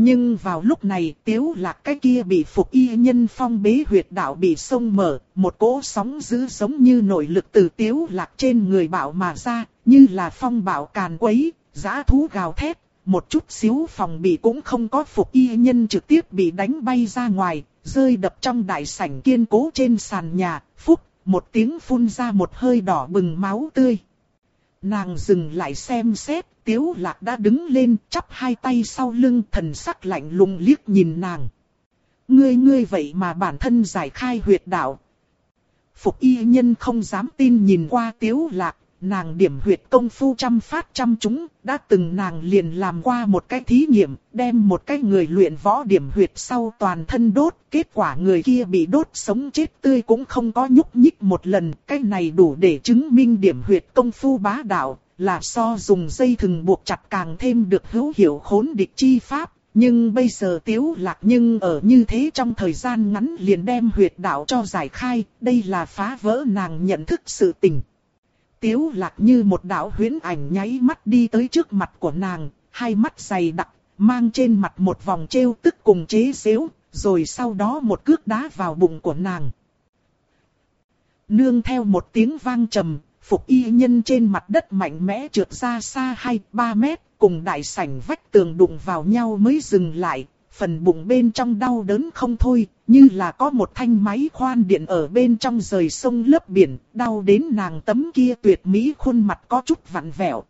Nhưng vào lúc này tiếu lạc cái kia bị phục y nhân phong bế huyệt đạo bị sông mở, một cỗ sóng dữ giống như nội lực từ tiếu lạc trên người bảo mà ra, như là phong bảo càn quấy, giã thú gào thét, một chút xíu phòng bị cũng không có phục y nhân trực tiếp bị đánh bay ra ngoài, rơi đập trong đại sảnh kiên cố trên sàn nhà, phúc, một tiếng phun ra một hơi đỏ bừng máu tươi. Nàng dừng lại xem xét, tiếu lạc đã đứng lên, chắp hai tay sau lưng, thần sắc lạnh lùng liếc nhìn nàng. Ngươi ngươi vậy mà bản thân giải khai huyệt đạo. Phục y nhân không dám tin nhìn qua tiếu lạc, nàng điểm huyệt công phu trăm phát trăm chúng, đã từng nàng liền làm qua một cái thí nghiệm, đem một cái người luyện võ điểm huyệt sau toàn thân đốt, kết quả người kia bị đốt sống chết tươi cũng không có nhúc nhích một lần, cái này đủ để chứng minh điểm huyệt công phu bá đạo, là so dùng dây thừng buộc chặt càng thêm được hữu hiệu khốn địch chi pháp. Nhưng bây giờ tiếu lạc nhưng ở như thế trong thời gian ngắn liền đem huyệt đạo cho giải khai, đây là phá vỡ nàng nhận thức sự tình. Tiếu lạc như một đạo huyễn ảnh nháy mắt đi tới trước mặt của nàng, hai mắt dày đặc, mang trên mặt một vòng treo tức cùng chế xếu, rồi sau đó một cước đá vào bụng của nàng. Nương theo một tiếng vang trầm, phục y nhân trên mặt đất mạnh mẽ trượt ra xa 2-3 mét, cùng đại sảnh vách tường đụng vào nhau mới dừng lại, phần bụng bên trong đau đớn không thôi, như là có một thanh máy khoan điện ở bên trong rời sông lớp biển, đau đến nàng tấm kia tuyệt mỹ khuôn mặt có chút vặn vẹo.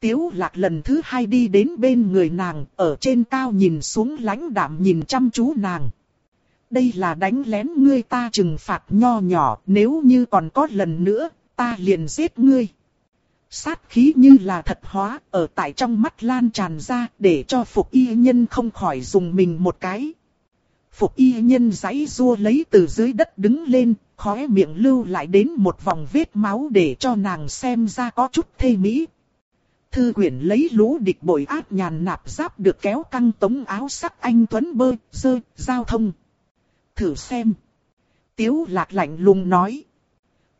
Tiếu lạc lần thứ hai đi đến bên người nàng, ở trên cao nhìn xuống lãnh đạm nhìn chăm chú nàng. Đây là đánh lén ngươi ta trừng phạt nho nhỏ, nếu như còn có lần nữa, ta liền giết ngươi. Sát khí như là thật hóa, ở tại trong mắt lan tràn ra, để cho Phục Y Nhân không khỏi dùng mình một cái. Phục Y Nhân giãy rua lấy từ dưới đất đứng lên, khóe miệng lưu lại đến một vòng vết máu để cho nàng xem ra có chút thê mỹ. Thư quyển lấy lũ địch bội áp nhàn nạp giáp được kéo căng tống áo sắc anh tuấn bơi dơ, giao thông. Thử xem. Tiếu lạc lạnh lùng nói.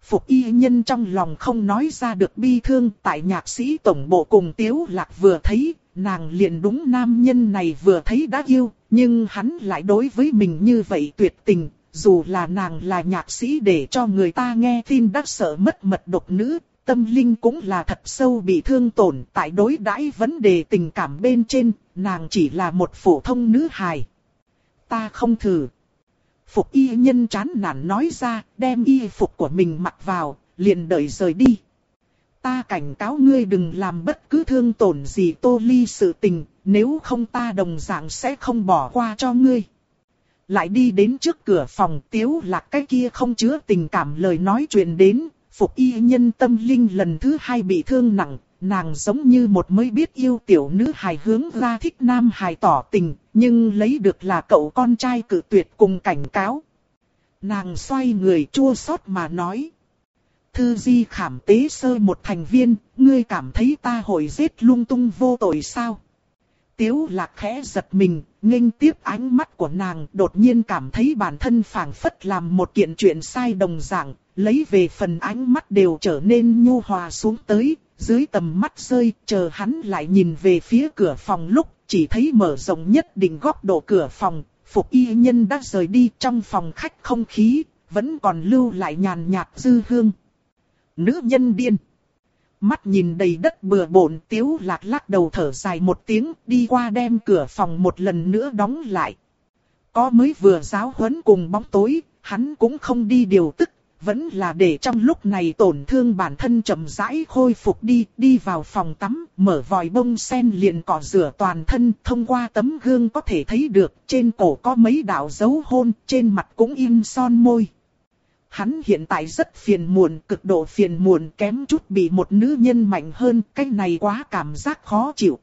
Phục y nhân trong lòng không nói ra được bi thương tại nhạc sĩ tổng bộ cùng tiếu lạc vừa thấy, nàng liền đúng nam nhân này vừa thấy đã yêu, nhưng hắn lại đối với mình như vậy tuyệt tình, dù là nàng là nhạc sĩ để cho người ta nghe tin đắc sợ mất mật độc nữ, tâm linh cũng là thật sâu bị thương tổn tại đối đãi vấn đề tình cảm bên trên, nàng chỉ là một phổ thông nữ hài. Ta không thử. Phục y nhân chán nản nói ra, đem y phục của mình mặc vào, liền đợi rời đi. Ta cảnh cáo ngươi đừng làm bất cứ thương tổn gì tô ly sự tình, nếu không ta đồng dạng sẽ không bỏ qua cho ngươi. Lại đi đến trước cửa phòng tiếu lạc cái kia không chứa tình cảm lời nói chuyện đến, phục y nhân tâm linh lần thứ hai bị thương nặng, nàng giống như một mới biết yêu tiểu nữ hài hướng ra thích nam hài tỏ tình, nhưng lấy được là cậu con trai cử tuyệt cùng cảnh cáo. Nàng xoay người chua xót mà nói. Thư di khảm tế sơ một thành viên, ngươi cảm thấy ta hội giết lung tung vô tội sao? Tiếu lạc khẽ giật mình, nghênh tiếp ánh mắt của nàng, đột nhiên cảm thấy bản thân phảng phất làm một kiện chuyện sai đồng dạng, lấy về phần ánh mắt đều trở nên nhu hòa xuống tới, dưới tầm mắt rơi, chờ hắn lại nhìn về phía cửa phòng lúc, chỉ thấy mở rộng nhất định góc độ cửa phòng, phục y nhân đã rời đi trong phòng khách không khí, vẫn còn lưu lại nhàn nhạt dư hương. Nữ nhân điên. Mắt nhìn đầy đất bừa bộn tiếu lạc lắc đầu thở dài một tiếng đi qua đem cửa phòng một lần nữa đóng lại. Có mới vừa giáo huấn cùng bóng tối, hắn cũng không đi điều tức vẫn là để trong lúc này tổn thương bản thân chậm rãi khôi phục đi, đi vào phòng tắm, mở vòi bông sen liền cọ rửa toàn thân, thông qua tấm gương có thể thấy được, trên cổ có mấy đạo dấu hôn, trên mặt cũng in son môi. Hắn hiện tại rất phiền muộn, cực độ phiền muộn kém chút bị một nữ nhân mạnh hơn, cái này quá cảm giác khó chịu.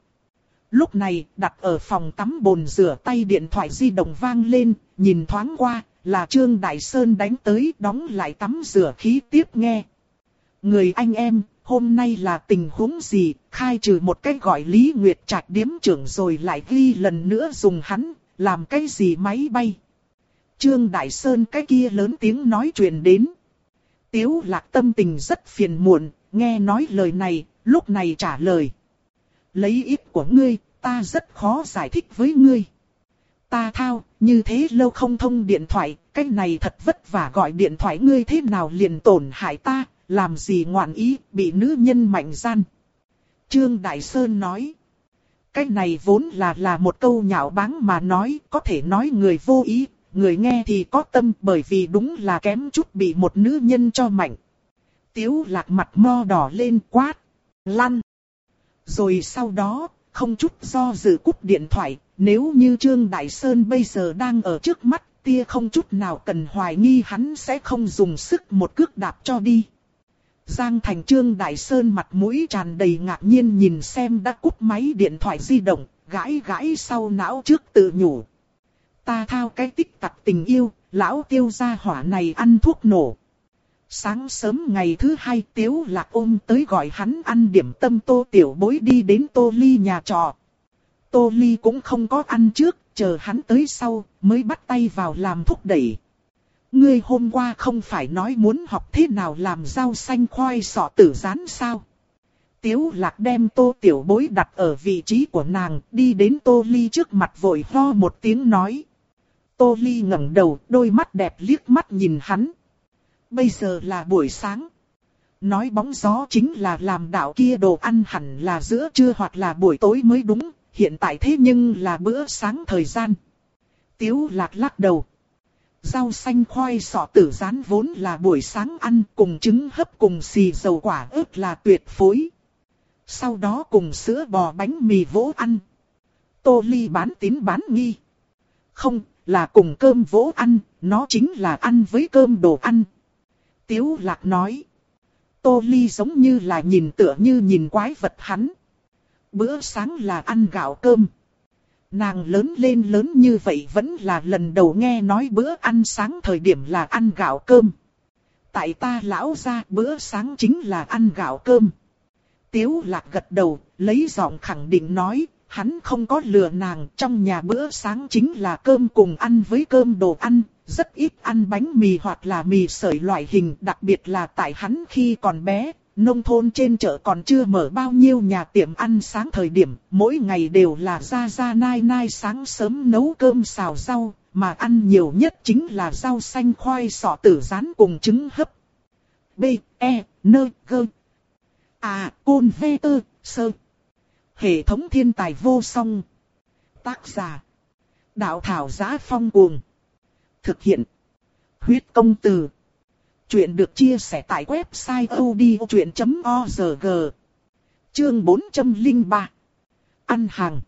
Lúc này, đặt ở phòng tắm bồn rửa tay điện thoại di động vang lên, nhìn thoáng qua, là Trương Đại Sơn đánh tới đóng lại tắm rửa khí tiếp nghe. Người anh em, hôm nay là tình huống gì, khai trừ một cái gọi Lý Nguyệt Trạch điếm trưởng rồi lại ghi lần nữa dùng hắn, làm cái gì máy bay. Trương Đại Sơn cái kia lớn tiếng nói chuyện đến. Tiếu lạc tâm tình rất phiền muộn, nghe nói lời này, lúc này trả lời. Lấy ít của ngươi, ta rất khó giải thích với ngươi. Ta thao, như thế lâu không thông điện thoại, cái này thật vất vả gọi điện thoại ngươi thế nào liền tổn hại ta, làm gì ngoạn ý, bị nữ nhân mạnh gian. Trương Đại Sơn nói. Cái này vốn là là một câu nhạo báng mà nói, có thể nói người vô ý, người nghe thì có tâm bởi vì đúng là kém chút bị một nữ nhân cho mạnh. Tiếu lạc mặt mo đỏ lên quát, lăn. Rồi sau đó, không chút do dự cúp điện thoại, nếu như Trương Đại Sơn bây giờ đang ở trước mắt, tia không chút nào cần hoài nghi hắn sẽ không dùng sức một cước đạp cho đi. Giang Thành Trương Đại Sơn mặt mũi tràn đầy ngạc nhiên nhìn xem đã cúp máy điện thoại di động, gãi gãi sau não trước tự nhủ. Ta thao cái tích tặc tình yêu, lão tiêu gia hỏa này ăn thuốc nổ. Sáng sớm ngày thứ hai tiếu lạc ôm tới gọi hắn ăn điểm tâm tô tiểu bối đi đến tô ly nhà trọ. Tô ly cũng không có ăn trước, chờ hắn tới sau, mới bắt tay vào làm thúc đẩy. Ngươi hôm qua không phải nói muốn học thế nào làm rau xanh khoai sọ tử rán sao? Tiếu lạc đem tô tiểu bối đặt ở vị trí của nàng, đi đến tô ly trước mặt vội ho một tiếng nói. Tô ly ngẩng đầu, đôi mắt đẹp liếc mắt nhìn hắn. Bây giờ là buổi sáng. Nói bóng gió chính là làm đạo kia đồ ăn hẳn là giữa trưa hoặc là buổi tối mới đúng, hiện tại thế nhưng là bữa sáng thời gian. Tiếu lạc lắc đầu. Rau xanh khoai sọ tử rán vốn là buổi sáng ăn cùng trứng hấp cùng xì dầu quả ớt là tuyệt phối. Sau đó cùng sữa bò bánh mì vỗ ăn. Tô ly bán tín bán nghi. Không, là cùng cơm vỗ ăn, nó chính là ăn với cơm đồ ăn. Tiếu lạc nói. Tô ly giống như là nhìn tựa như nhìn quái vật hắn. Bữa sáng là ăn gạo cơm. Nàng lớn lên lớn như vậy vẫn là lần đầu nghe nói bữa ăn sáng thời điểm là ăn gạo cơm. Tại ta lão ra bữa sáng chính là ăn gạo cơm. Tiếu lạc gật đầu, lấy giọng khẳng định nói, hắn không có lừa nàng, trong nhà bữa sáng chính là cơm cùng ăn với cơm đồ ăn, rất ít ăn bánh mì hoặc là mì sợi loại hình, đặc biệt là tại hắn khi còn bé, nông thôn trên chợ còn chưa mở bao nhiêu nhà tiệm ăn sáng thời điểm, mỗi ngày đều là ra ra nai nai sáng sớm nấu cơm xào rau, mà ăn nhiều nhất chính là rau xanh khoai sọ tử rán cùng trứng hấp. B, E, N, G. À, Côn V, Tơ, Sơ. Hệ thống thiên tài vô song. Tác giả. Đạo thảo giá phong cuồng. Thực hiện. Huyết công từ. Chuyện được chia sẻ tại website odchuyện.org. Chương 403. Ăn hàng.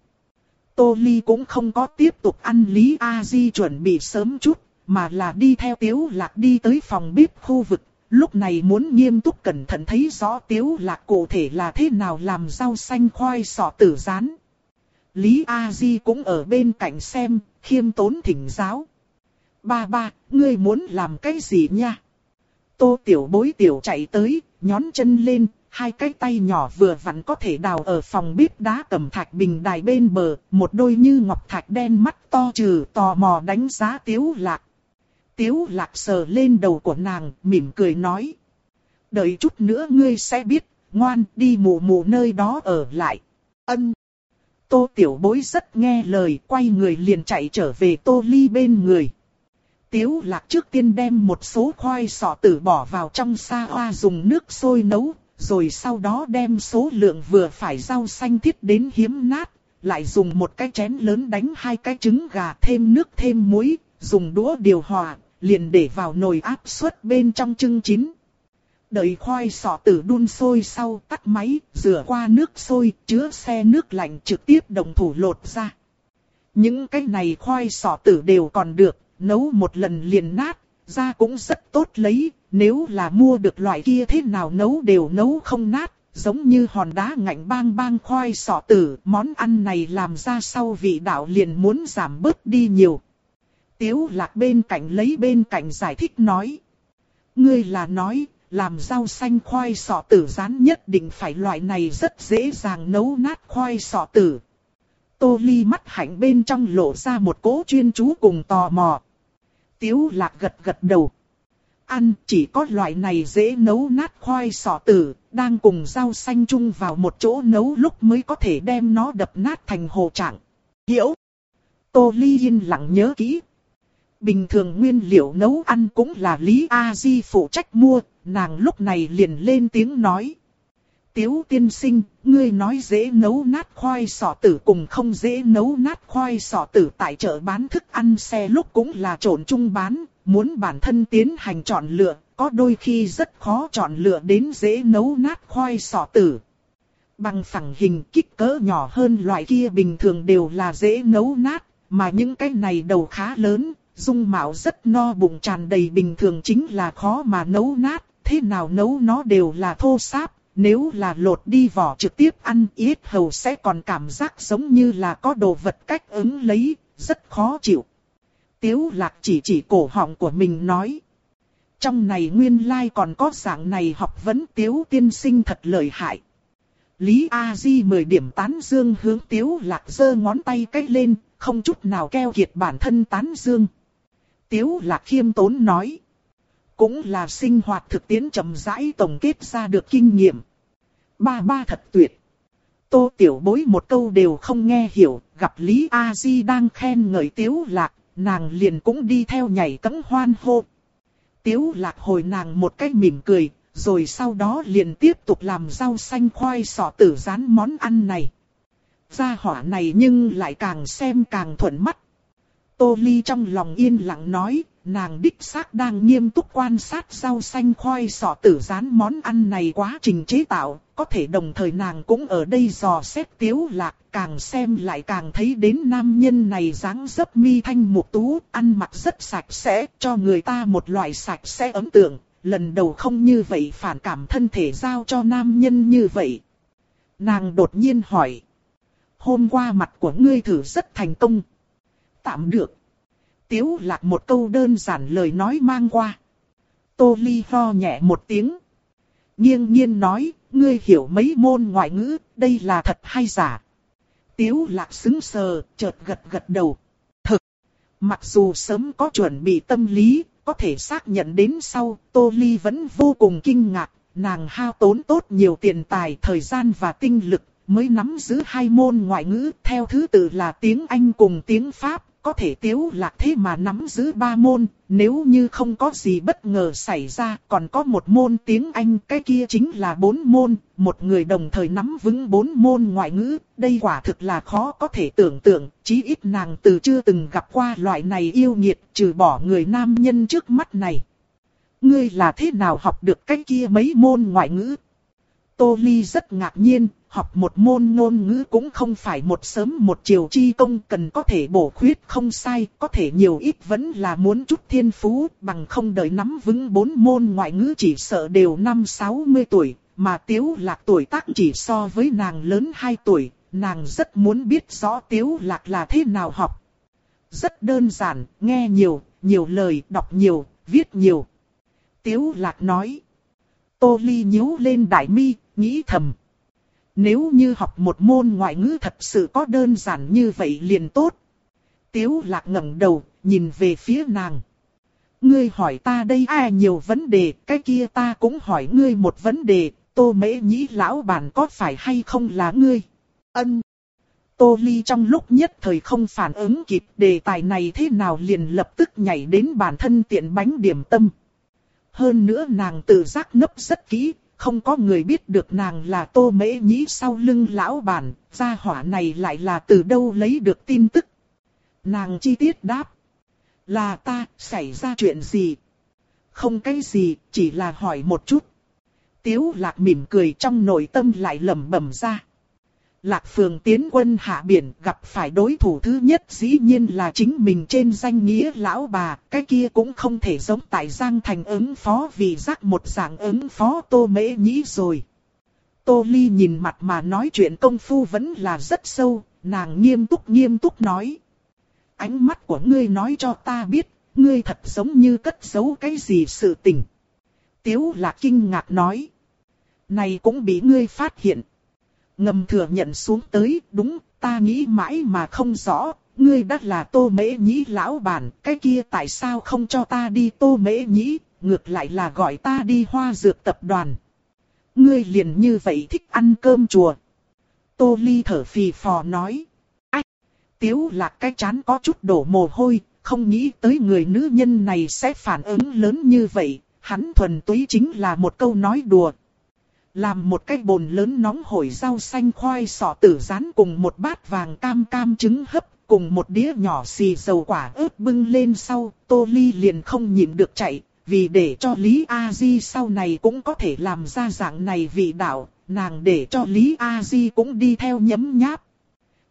Tô Ly cũng không có tiếp tục ăn Lý A Di chuẩn bị sớm chút, mà là đi theo Tiếu Lạc đi tới phòng bếp khu vực. Lúc này muốn nghiêm túc cẩn thận thấy rõ Tiếu Lạc cụ thể là thế nào làm rau xanh khoai sọ tử rán. Lý A Di cũng ở bên cạnh xem, khiêm tốn thỉnh giáo. Ba ba, ngươi muốn làm cái gì nha? Tô tiểu bối tiểu chạy tới, nhón chân lên, hai cái tay nhỏ vừa vặn có thể đào ở phòng bếp đá cầm thạch bình đài bên bờ, một đôi như ngọc thạch đen mắt to trừ tò mò đánh giá tiếu lạc. Tiếu lạc sờ lên đầu của nàng, mỉm cười nói. Đợi chút nữa ngươi sẽ biết, ngoan đi mù mù nơi đó ở lại. Ân. Tô tiểu bối rất nghe lời, quay người liền chạy trở về tô ly bên người. Tiếu lạc trước tiên đem một số khoai sọ tử bỏ vào trong sa hoa dùng nước sôi nấu, rồi sau đó đem số lượng vừa phải rau xanh thiết đến hiếm nát, lại dùng một cái chén lớn đánh hai cái trứng gà thêm nước thêm muối, dùng đũa điều hòa, liền để vào nồi áp suất bên trong trưng chín. Đợi khoai sọ tử đun sôi sau tắt máy, rửa qua nước sôi, chứa xe nước lạnh trực tiếp đồng thủ lột ra. Những cái này khoai sọ tử đều còn được, nấu một lần liền nát, ra cũng rất tốt lấy, nếu là mua được loại kia thế nào nấu đều nấu không nát, giống như hòn đá ngạnh bang bang khoai sọ tử, món ăn này làm ra sau vị đạo liền muốn giảm bớt đi nhiều. Tiếu lạc bên cạnh lấy bên cạnh giải thích nói. Ngươi là nói, làm rau xanh khoai sọ tử rán nhất định phải loại này rất dễ dàng nấu nát khoai sọ tử. Tô Ly mắt hạnh bên trong lộ ra một cố chuyên chú cùng tò mò. Tiếu lạc gật gật đầu. Ăn chỉ có loại này dễ nấu nát khoai sọ tử, đang cùng rau xanh chung vào một chỗ nấu lúc mới có thể đem nó đập nát thành hồ trạng. Hiểu. Tô Ly yên lặng nhớ kỹ. Bình thường nguyên liệu nấu ăn cũng là Lý A Di phụ trách mua, nàng lúc này liền lên tiếng nói. Tiếu tiên sinh, ngươi nói dễ nấu nát khoai sọ tử cùng không dễ nấu nát khoai sọ tử tại chợ bán thức ăn xe lúc cũng là trộn chung bán, muốn bản thân tiến hành chọn lựa, có đôi khi rất khó chọn lựa đến dễ nấu nát khoai sọ tử. Bằng phẳng hình kích cỡ nhỏ hơn loại kia bình thường đều là dễ nấu nát, mà những cái này đầu khá lớn, dung mạo rất no bụng tràn đầy bình thường chính là khó mà nấu nát, thế nào nấu nó đều là thô sáp, nếu là lột đi vỏ trực tiếp ăn yết hầu sẽ còn cảm giác giống như là có đồ vật cách ứng lấy, rất khó chịu. Tiếu lạc chỉ chỉ cổ họng của mình nói. Trong này nguyên lai còn có dạng này học vấn tiếu tiên sinh thật lợi hại. Lý A Di mười điểm tán dương hướng tiếu lạc giơ ngón tay cách lên, không chút nào keo kiệt bản thân tán dương. Tiếu lạc khiêm tốn nói. Cũng là sinh hoạt thực tiễn chậm rãi tổng kết ra được kinh nghiệm. Ba ba thật tuyệt. Tô tiểu bối một câu đều không nghe hiểu, gặp Lý A Di đang khen ngợi tiếu lạc, nàng liền cũng đi theo nhảy cấm hoan hô. Tiếu lạc hồi nàng một cái mỉm cười, rồi sau đó liền tiếp tục làm rau xanh khoai sọ tử rán món ăn này. Gia hỏa này nhưng lại càng xem càng thuận mắt. Tô Ly trong lòng yên lặng nói, nàng đích xác đang nghiêm túc quan sát rau xanh khoai sọ tử rán món ăn này quá trình chế tạo, có thể đồng thời nàng cũng ở đây dò xét tiếu lạc, càng xem lại càng thấy đến nam nhân này dáng dấp mi thanh mục tú, ăn mặc rất sạch sẽ, cho người ta một loại sạch sẽ ấn tượng, lần đầu không như vậy phản cảm thân thể giao cho nam nhân như vậy. Nàng đột nhiên hỏi, hôm qua mặt của ngươi thử rất thành công. Tạm được. Tiếu lạc một câu đơn giản lời nói mang qua. Tô Ly ho nhẹ một tiếng. Nghiêng nhiên nói, ngươi hiểu mấy môn ngoại ngữ, đây là thật hay giả. Tiếu lạc xứng sờ, chợt gật gật đầu. Thực, mặc dù sớm có chuẩn bị tâm lý, có thể xác nhận đến sau, Tô Ly vẫn vô cùng kinh ngạc, nàng hao tốn tốt nhiều tiền tài, thời gian và tinh lực, mới nắm giữ hai môn ngoại ngữ, theo thứ tự là tiếng Anh cùng tiếng Pháp, có thể tiếu lạc thế mà nắm giữ ba môn, nếu như không có gì bất ngờ xảy ra, còn có một môn tiếng Anh, cái kia chính là bốn môn, một người đồng thời nắm vững bốn môn ngoại ngữ, đây quả thực là khó có thể tưởng tượng, chí ít nàng từ chưa từng gặp qua loại này yêu nghiệt, trừ bỏ người nam nhân trước mắt này. Ngươi là thế nào học được cái kia mấy môn ngoại ngữ? Tô Ly rất ngạc nhiên, học một môn ngôn ngữ cũng không phải một sớm một chiều chi công cần có thể bổ khuyết không sai, có thể nhiều ít vẫn là muốn chút thiên phú, bằng không đợi nắm vững bốn môn ngoại ngữ chỉ sợ đều năm 60 tuổi, mà Tiếu Lạc tuổi tác chỉ so với nàng lớn 2 tuổi, nàng rất muốn biết rõ Tiếu Lạc là thế nào học. Rất đơn giản, nghe nhiều, nhiều lời, đọc nhiều, viết nhiều. Tiếu Lạc nói. Tô Ly nhíu lên đại mi, nghĩ thầm. Nếu như học một môn ngoại ngữ thật sự có đơn giản như vậy liền tốt. Tiếu lạc ngẩng đầu, nhìn về phía nàng. Ngươi hỏi ta đây ai nhiều vấn đề, cái kia ta cũng hỏi ngươi một vấn đề, tô mễ nhĩ lão bản có phải hay không là ngươi? Ân. Tô ly trong lúc nhất thời không phản ứng kịp đề tài này thế nào liền lập tức nhảy đến bản thân tiện bánh điểm tâm. Hơn nữa nàng tự giác nấp rất kỹ, không có người biết được nàng là tô mễ nhĩ sau lưng lão bản, gia hỏa này lại là từ đâu lấy được tin tức. Nàng chi tiết đáp. Là ta, xảy ra chuyện gì? Không cái gì, chỉ là hỏi một chút. Tiếu lạc mỉm cười trong nội tâm lại lẩm bẩm ra. Lạc Phường tiến quân hạ biển gặp phải đối thủ thứ nhất dĩ nhiên là chính mình trên danh nghĩa lão bà, cái kia cũng không thể giống tại Giang Thành ứng phó vì giác một dạng ứng phó Tô Mễ Nhĩ rồi. Tô Ly nhìn mặt mà nói chuyện công phu vẫn là rất sâu, nàng nghiêm túc nghiêm túc nói. Ánh mắt của ngươi nói cho ta biết, ngươi thật giống như cất giấu cái gì sự tình. Tiếu lạc kinh ngạc nói. Này cũng bị ngươi phát hiện ngầm thừa nhận xuống tới, đúng, ta nghĩ mãi mà không rõ, ngươi đã là tô mễ nhĩ lão bản, cái kia tại sao không cho ta đi tô mễ nhĩ, ngược lại là gọi ta đi hoa dược tập đoàn. Ngươi liền như vậy thích ăn cơm chùa. Tô ly thở phì phò nói. Ách, tiếu là cái chán có chút đổ mồ hôi, không nghĩ tới người nữ nhân này sẽ phản ứng lớn như vậy, hắn thuần túy chính là một câu nói đùa. Làm một cái bồn lớn nóng hổi rau xanh khoai sọ tử rán cùng một bát vàng cam cam trứng hấp, cùng một đĩa nhỏ xì dầu quả ớt bưng lên sau, Tô Ly liền không nhịn được chạy, vì để cho Lý A Di sau này cũng có thể làm ra dạng này vị đạo, nàng để cho Lý A Di cũng đi theo nhấm nháp.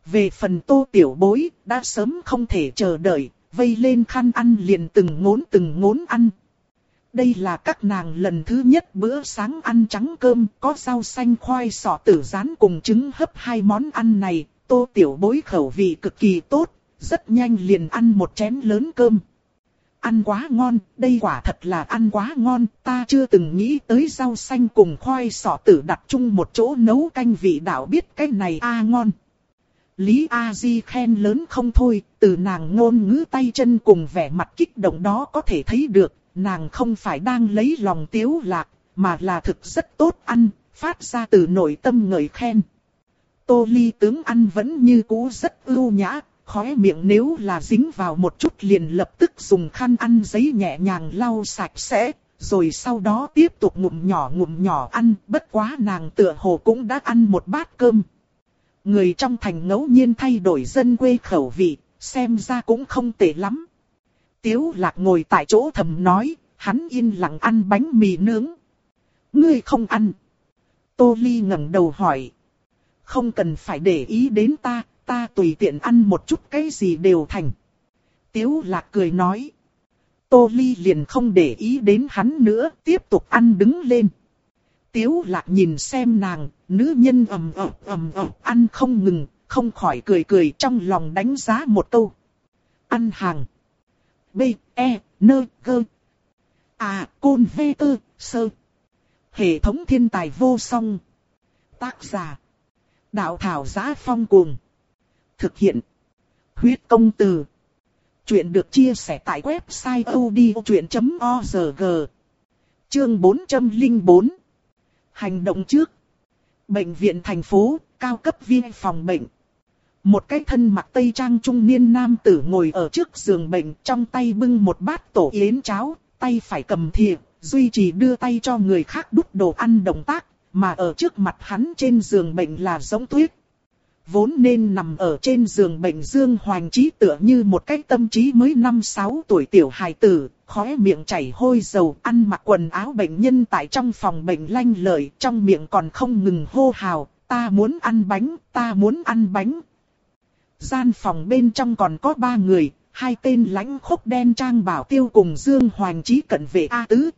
Về phần tô tiểu bối, đã sớm không thể chờ đợi, vây lên khăn ăn liền từng ngốn từng ngốn ăn. Đây là các nàng lần thứ nhất bữa sáng ăn trắng cơm, có rau xanh khoai sọ tử rán cùng trứng hấp hai món ăn này, tô tiểu bối khẩu vị cực kỳ tốt, rất nhanh liền ăn một chén lớn cơm. Ăn quá ngon, đây quả thật là ăn quá ngon, ta chưa từng nghĩ tới rau xanh cùng khoai sọ tử đặt chung một chỗ nấu canh vị đạo biết cái này a à ngon. Lý A Di khen lớn không thôi, từ nàng ngôn ngữ tay chân cùng vẻ mặt kích động đó có thể thấy được, nàng không phải đang lấy lòng tiếu lạc, mà là thực rất tốt ăn, phát ra từ nội tâm ngợi khen. Tô Ly tướng ăn vẫn như cũ rất ưu nhã, khóe miệng nếu là dính vào một chút liền lập tức dùng khăn ăn giấy nhẹ nhàng lau sạch sẽ, rồi sau đó tiếp tục ngụm nhỏ ngụm nhỏ ăn, bất quá nàng tựa hồ cũng đã ăn một bát cơm. Người trong thành ngẫu nhiên thay đổi dân quê khẩu vị, xem ra cũng không tệ lắm. Tiếu lạc ngồi tại chỗ thầm nói, hắn yên lặng ăn bánh mì nướng. Ngươi không ăn. Tô Ly ngẩng đầu hỏi. Không cần phải để ý đến ta, ta tùy tiện ăn một chút cái gì đều thành. Tiếu lạc cười nói. Tô Ly liền không để ý đến hắn nữa, tiếp tục ăn đứng lên. Tiếu lạc nhìn xem nàng, nữ nhân ầm ầm ầm ầm ăn không ngừng, không khỏi cười cười trong lòng đánh giá một câu. Ăn hàng. B, E, N, G. À, côn V, Tơ, Sơ. Hệ thống thiên tài vô song. Tác giả. Đạo thảo giá phong cuồng. Thực hiện. Huyết công từ. Chuyện được chia sẻ tại website odchuyện.org. Chương 404. Hành động trước. Bệnh viện thành phố, cao cấp viên phòng bệnh. Một cái thân mặc tây trang trung niên nam tử ngồi ở trước giường bệnh trong tay bưng một bát tổ yến cháo, tay phải cầm thìa, duy trì đưa tay cho người khác đút đồ ăn động tác, mà ở trước mặt hắn trên giường bệnh là giống tuyết. Vốn nên nằm ở trên giường bệnh Dương Hoàng Trí tựa như một cái tâm trí mới 5-6 tuổi tiểu hài tử, khóe miệng chảy hôi dầu, ăn mặc quần áo bệnh nhân tại trong phòng bệnh lanh lợi, trong miệng còn không ngừng hô hào, ta muốn ăn bánh, ta muốn ăn bánh. Gian phòng bên trong còn có ba người, hai tên lãnh khốc đen trang bảo tiêu cùng Dương Hoàng Trí cận vệ A Tứ.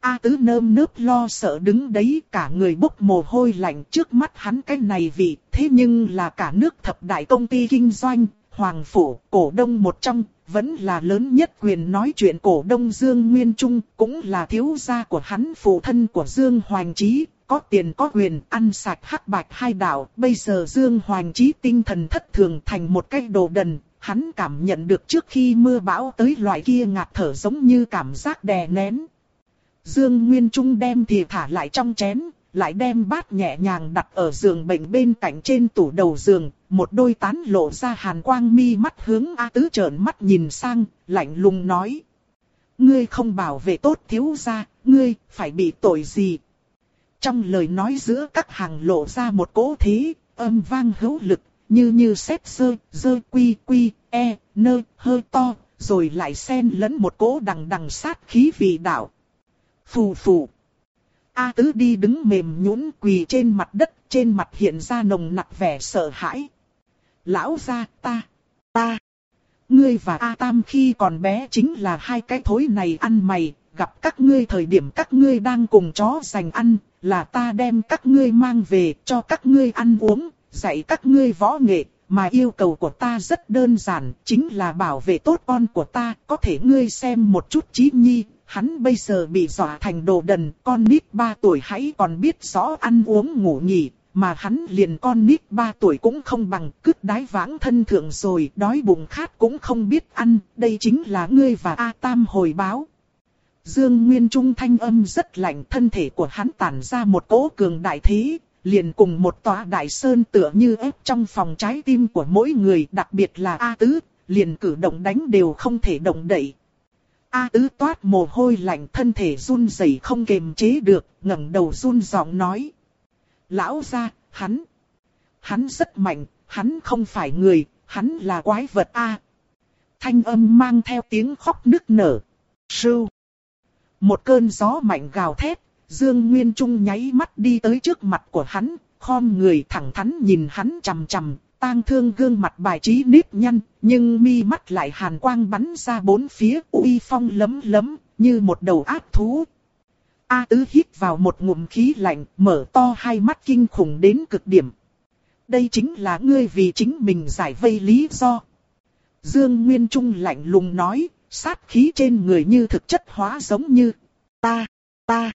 A Tứ nơm nớp lo sợ đứng đấy cả người bốc mồ hôi lạnh trước mắt hắn cái này vì thế nhưng là cả nước thập đại công ty kinh doanh, Hoàng Phủ, cổ đông một trong, vẫn là lớn nhất quyền nói chuyện cổ đông Dương Nguyên Trung, cũng là thiếu gia của hắn phụ thân của Dương Hoàng Trí, có tiền có quyền, ăn sạch hắc bạch hai đạo, bây giờ Dương Hoàng Trí tinh thần thất thường thành một cái đồ đần, hắn cảm nhận được trước khi mưa bão tới loại kia ngạt thở giống như cảm giác đè nén. Dương Nguyên Trung đem thì thả lại trong chén, lại đem bát nhẹ nhàng đặt ở giường bệnh bên cạnh trên tủ đầu giường, một đôi tán lộ ra hàn quang mi mắt hướng A Tứ trợn mắt nhìn sang, lạnh lùng nói. Ngươi không bảo vệ tốt thiếu gia, ngươi phải bị tội gì? Trong lời nói giữa các hàng lộ ra một cỗ thế, âm vang hữu lực, như như xếp sơ, dơ quy quy, e, nơ, hơi to, rồi lại xen lẫn một cỗ đằng đằng sát khí vị đạo. Phù phù. A tứ đi đứng mềm nhũn quỳ trên mặt đất, trên mặt hiện ra nồng nặc vẻ sợ hãi. Lão gia ta, ta. Ngươi và A Tam khi còn bé chính là hai cái thối này ăn mày, gặp các ngươi thời điểm các ngươi đang cùng chó giành ăn, là ta đem các ngươi mang về cho các ngươi ăn uống, dạy các ngươi võ nghệ, mà yêu cầu của ta rất đơn giản, chính là bảo vệ tốt con của ta, có thể ngươi xem một chút trí nhi, hắn bây giờ bị dọa thành đồ đần, con nít 3 tuổi hãy còn biết rõ ăn uống ngủ nghỉ, mà hắn liền con nít 3 tuổi cũng không bằng, cứt đái vãng thân thượng rồi, đói bụng khát cũng không biết ăn, đây chính là ngươi và A Tam hồi báo. Dương Nguyên Trung thanh âm rất lạnh, thân thể của hắn tản ra một cỗ cường đại thế, liền cùng một tòa đại sơn tựa như ép trong phòng trái tim của mỗi người, đặc biệt là A Tứ, liền cử động đánh đều không thể động đậy. A Tứ toát mồ hôi lạnh thân thể run rẩy không kềm chế được, ngẩng đầu run giọng nói. Lão gia, hắn, hắn rất mạnh, hắn không phải người, hắn là quái vật A. Thanh âm mang theo tiếng khóc nức nở. Sưu. Một cơn gió mạnh gào thét, Dương Nguyên Trung nháy mắt đi tới trước mặt của hắn, khom người thẳng thắn nhìn hắn chằm chằm, tang thương gương mặt bài trí nếp nhăn, nhưng mi mắt lại hàn quang bắn ra bốn phía uy phong lấm lấm, như một đầu ác thú. A tứ hít vào một ngụm khí lạnh, mở to hai mắt kinh khủng đến cực điểm. Đây chính là ngươi vì chính mình giải vây lý do. Dương Nguyên Trung lạnh lùng nói, sát khí trên người như thực chất hóa giống như ta, ta.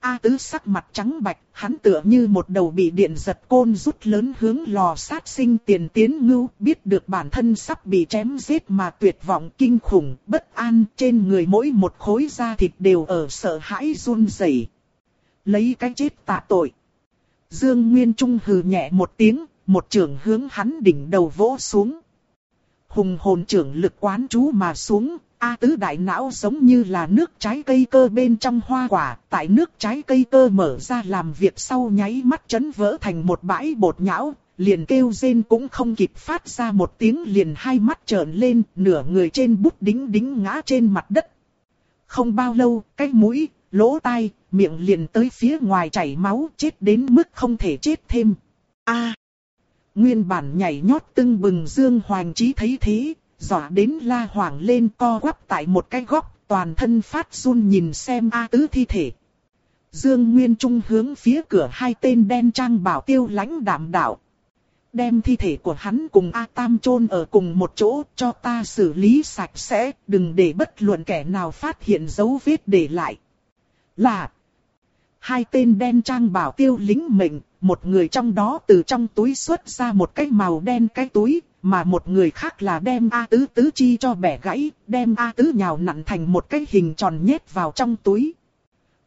A tứ sắc mặt trắng bạch, hắn tựa như một đầu bị điện giật côn rút lớn hướng lò sát sinh tiền tiến ngưu, biết được bản thân sắp bị chém giết mà tuyệt vọng kinh khủng, bất an, trên người mỗi một khối da thịt đều ở sợ hãi run rẩy. Lấy cái chết tạ tội. Dương Nguyên Trung hừ nhẹ một tiếng, một trường hướng hắn đỉnh đầu vỗ xuống. Hùng hồn trưởng lực quán chú mà xuống, A tứ đại não giống như là nước trái cây cơ bên trong hoa quả, tại nước trái cây cơ mở ra làm việc sau nháy mắt chấn vỡ thành một bãi bột nhão, liền kêu rên cũng không kịp phát ra một tiếng liền hai mắt trợn lên, nửa người trên bút đính đính ngã trên mặt đất. Không bao lâu, cái mũi, lỗ tai, miệng liền tới phía ngoài chảy máu chết đến mức không thể chết thêm. A. Nguyên bản nhảy nhót tưng bừng Dương Hoàng Chí thấy thế, dọa đến la hoảng lên co quắp tại một cái góc, toàn thân phát run nhìn xem A tứ thi thể. Dương Nguyên Trung hướng phía cửa hai tên đen trang bảo tiêu lãnh đảm đạo. Đem thi thể của hắn cùng A Tam chôn ở cùng một chỗ cho ta xử lý sạch sẽ, đừng để bất luận kẻ nào phát hiện dấu vết để lại. Là Hai tên đen trang bảo tiêu lính mệnh, một người trong đó từ trong túi xuất ra một cái màu đen cái túi, mà một người khác là đem A tứ tứ chi cho bẻ gãy, đem A tứ nhào nặn thành một cái hình tròn nhét vào trong túi.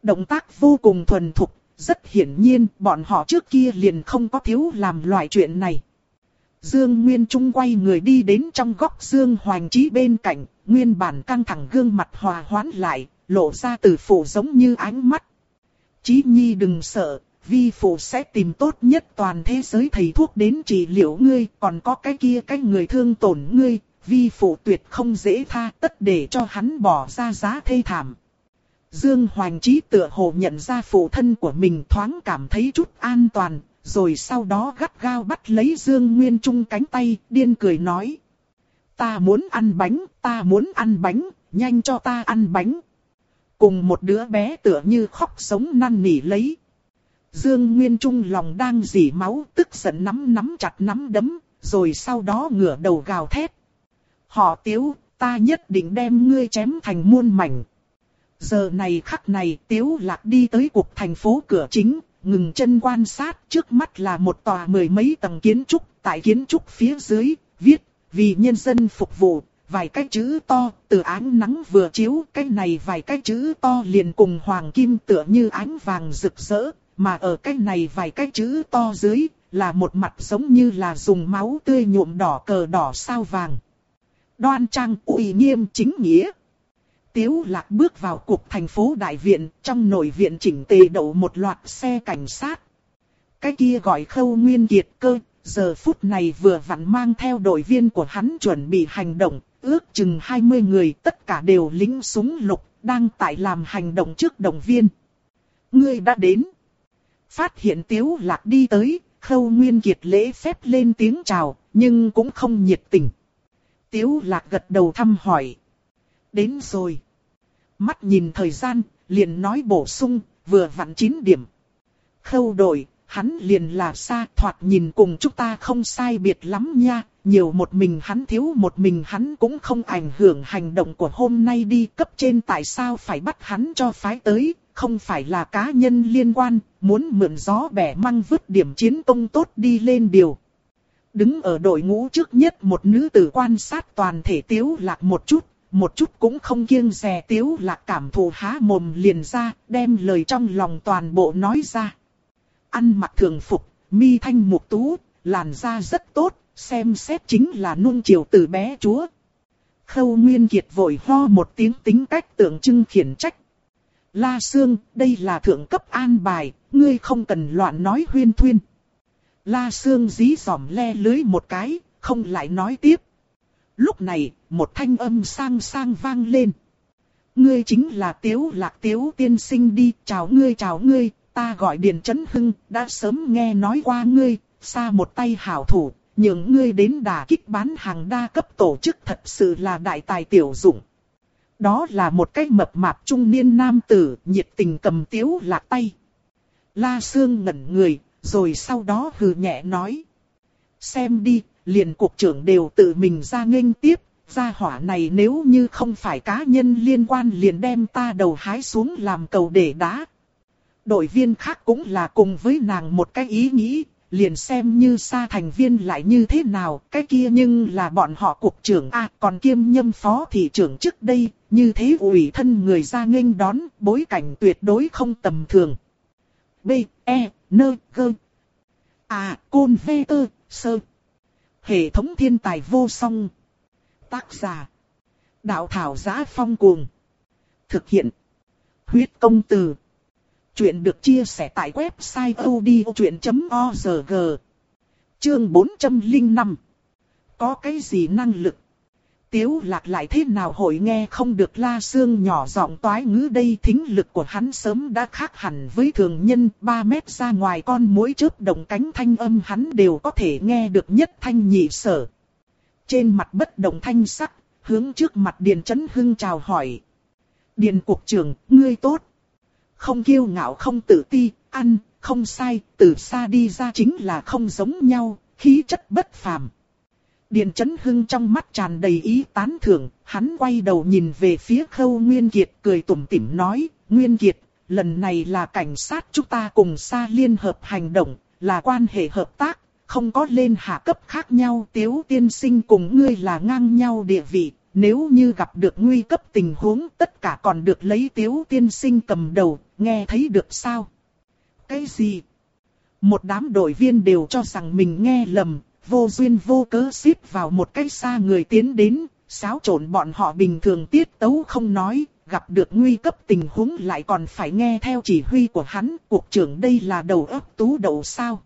Động tác vô cùng thuần thục, rất hiển nhiên bọn họ trước kia liền không có thiếu làm loại chuyện này. Dương Nguyên Trung quay người đi đến trong góc Dương Hoành Trí bên cạnh, nguyên bản căng thẳng gương mặt hòa hoãn lại, lộ ra từ phủ giống như ánh mắt. Chí Nhi đừng sợ, vi phụ sẽ tìm tốt nhất toàn thế giới thầy thuốc đến trị liệu ngươi, còn có cái kia cái người thương tổn ngươi, vi phụ tuyệt không dễ tha tất để cho hắn bỏ ra giá thê thảm. Dương Hoàng Chí tựa hồ nhận ra phụ thân của mình thoáng cảm thấy chút an toàn, rồi sau đó gắt gao bắt lấy Dương Nguyên Trung cánh tay, điên cười nói. Ta muốn ăn bánh, ta muốn ăn bánh, nhanh cho ta ăn bánh. Cùng một đứa bé tựa như khóc sống năn nỉ lấy. Dương Nguyên Trung lòng đang dỉ máu, tức giận nắm nắm chặt nắm đấm, rồi sau đó ngửa đầu gào thét. Họ tiếu, ta nhất định đem ngươi chém thành muôn mảnh. Giờ này khắc này tiếu lạc đi tới cuộc thành phố cửa chính, ngừng chân quan sát trước mắt là một tòa mười mấy tầng kiến trúc, tại kiến trúc phía dưới, viết, vì nhân dân phục vụ, vài cái chữ to, từ ánh nắng vừa chiếu, cái này vài cái chữ to liền cùng hoàng kim tựa như ánh vàng rực rỡ, mà ở cái này vài cái chữ to dưới, là một mặt giống như là dùng máu tươi nhuộm đỏ cờ đỏ sao vàng. Đoan trang uy nghiêm chính nghĩa. Tiếu lạc bước vào cục thành phố đại viện, trong nội viện chỉnh tề đậu một loạt xe cảnh sát. Cái kia gọi khâu nguyên kiệt cơ, giờ phút này vừa vặn mang theo đội viên của hắn chuẩn bị hành động, ước chừng 20 người tất cả đều lính súng lục, đang tại làm hành động trước đồng viên. Ngươi đã đến. Phát hiện Tiếu Lạc đi tới, Khâu Nguyên Kiệt lễ phép lên tiếng chào, nhưng cũng không nhiệt tình. Tiếu Lạc gật đầu thăm hỏi. Đến rồi. Mắt nhìn thời gian, liền nói bổ sung, vừa vặn 9 điểm. Khâu đội, hắn liền là xa thoạt nhìn cùng chúng ta không sai biệt lắm nha, nhiều một mình hắn thiếu một mình hắn cũng không ảnh hưởng hành động của hôm nay đi. Cấp trên tại sao phải bắt hắn cho phái tới, không phải là cá nhân liên quan, muốn mượn gió bẻ măng vứt điểm chiến công tốt đi lên điều. Đứng ở đội ngũ trước nhất một nữ tử quan sát toàn thể tiếu lạc một chút, một chút cũng không kiêng dè tiếu lạc cảm thụ há mồm liền ra, đem lời trong lòng toàn bộ nói ra. Ăn mặc thường phục, mi thanh mục tú, làn da rất tốt, xem xét chính là nuông chiều từ bé chúa. Khâu Nguyên Kiệt vội ho một tiếng tính cách tượng trưng khiển trách. La Sương, đây là thượng cấp an bài, ngươi không cần loạn nói huyên thuyên. La Sương dí dỏm le lưới một cái, không lại nói tiếp. Lúc này, một thanh âm sang sang vang lên. Ngươi chính là Tiếu Lạc Tiếu tiên sinh đi, chào ngươi chào ngươi, ta gọi Điền Chấn Hưng, đã sớm nghe nói qua ngươi, xa một tay hảo thủ, những ngươi đến đà kích bán hàng đa cấp tổ chức thật sự là đại tài tiểu dụng. Đó là một cái mập mạp trung niên nam tử, nhiệt tình cầm Tiếu Lạc tay. La Sương ngẩn người, rồi sau đó hừ nhẹ nói. Xem đi, liền cục trưởng đều tự mình ra nghênh tiếp, gia hỏa này nếu như không phải cá nhân liên quan liền đem ta đầu hái xuống làm cầu để đá. Đội viên khác cũng là cùng với nàng một cái ý nghĩ, liền xem như xa thành viên lại như thế nào, cái kia nhưng là bọn họ cục trưởng A, còn kiêm nhâm phó thị trưởng trước đây, như thế ủy thân người ra nghênh đón, bối cảnh tuyệt đối không tầm thường. B, E, N, G. À, Côn V, Tơ, Sơ. Hệ thống thiên tài vô song. Tác giả. Đạo thảo giá phong cuồng. Thực hiện. Huyết công từ. Chuyện được chia sẻ tại website odchuyện.org. Chương 405. Có cái gì năng lực? Tiếu lạc lại thế nào hội nghe không được la xương nhỏ giọng toái ngữ đây thính lực của hắn sớm đã khác hẳn với thường nhân 3 mét ra ngoài con mũi chớp động cánh thanh âm hắn đều có thể nghe được nhất thanh nhị sở. Trên mặt bất động thanh sắc, hướng trước mặt Điền Chấn Hưng chào hỏi. Điền Cục trưởng, ngươi tốt. Không kiêu ngạo không tự ti, ăn, không sai, từ xa đi ra chính là không giống nhau, khí chất bất phàm. Điền Chấn Hưng trong mắt tràn đầy ý tán thưởng, hắn quay đầu nhìn về phía Khâu Nguyên Kiệt cười tủm tỉm nói, Nguyên Kiệt, lần này là cảnh sát chúng ta cùng xa liên hợp hành động, là quan hệ hợp tác, không có lên hạ cấp khác nhau. Tiếu tiên sinh cùng ngươi là ngang nhau địa vị, nếu như gặp được nguy cấp tình huống tất cả còn được lấy tiếu tiên sinh cầm đầu, nghe thấy được sao? Cái gì? Một đám đội viên đều cho rằng mình nghe lầm, vô duyên vô cớ xếp vào một cái xa người tiến đến, xáo trộn bọn họ bình thường tiết tấu không nói, gặp được nguy cấp tình huống lại còn phải nghe theo chỉ huy của hắn, cuộc trưởng đây là đầu óc tú đầu sao.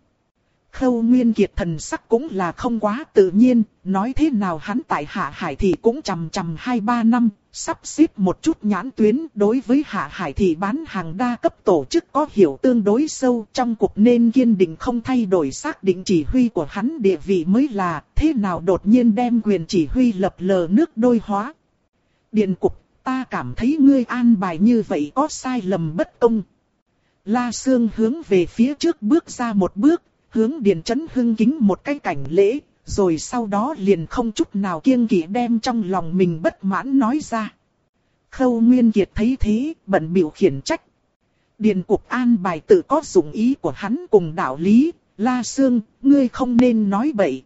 Khâu Nguyên Kiệt thần sắc cũng là không quá tự nhiên, nói thế nào hắn tại Hạ Hải thì cũng chầm chầm 2-3 năm, sắp xếp một chút nhãn tuyến đối với Hạ Hải thì bán hàng đa cấp tổ chức có hiểu tương đối sâu trong cuộc nên kiên định không thay đổi xác định chỉ huy của hắn địa vị mới là thế nào đột nhiên đem quyền chỉ huy lập lờ nước đôi hóa. Điện cục, ta cảm thấy ngươi an bài như vậy có sai lầm bất công. La Sương hướng về phía trước bước ra một bước, hướng Điền Chấn Hưng kính một cái cảnh lễ, rồi sau đó liền không chút nào kiêng kỵ đem trong lòng mình bất mãn nói ra. Khâu Nguyên Kiệt thấy thế, bận biểu khiển trách. Điền Cục an bài tự có dụng ý của hắn cùng đạo lý, La Sương, ngươi không nên nói bậy.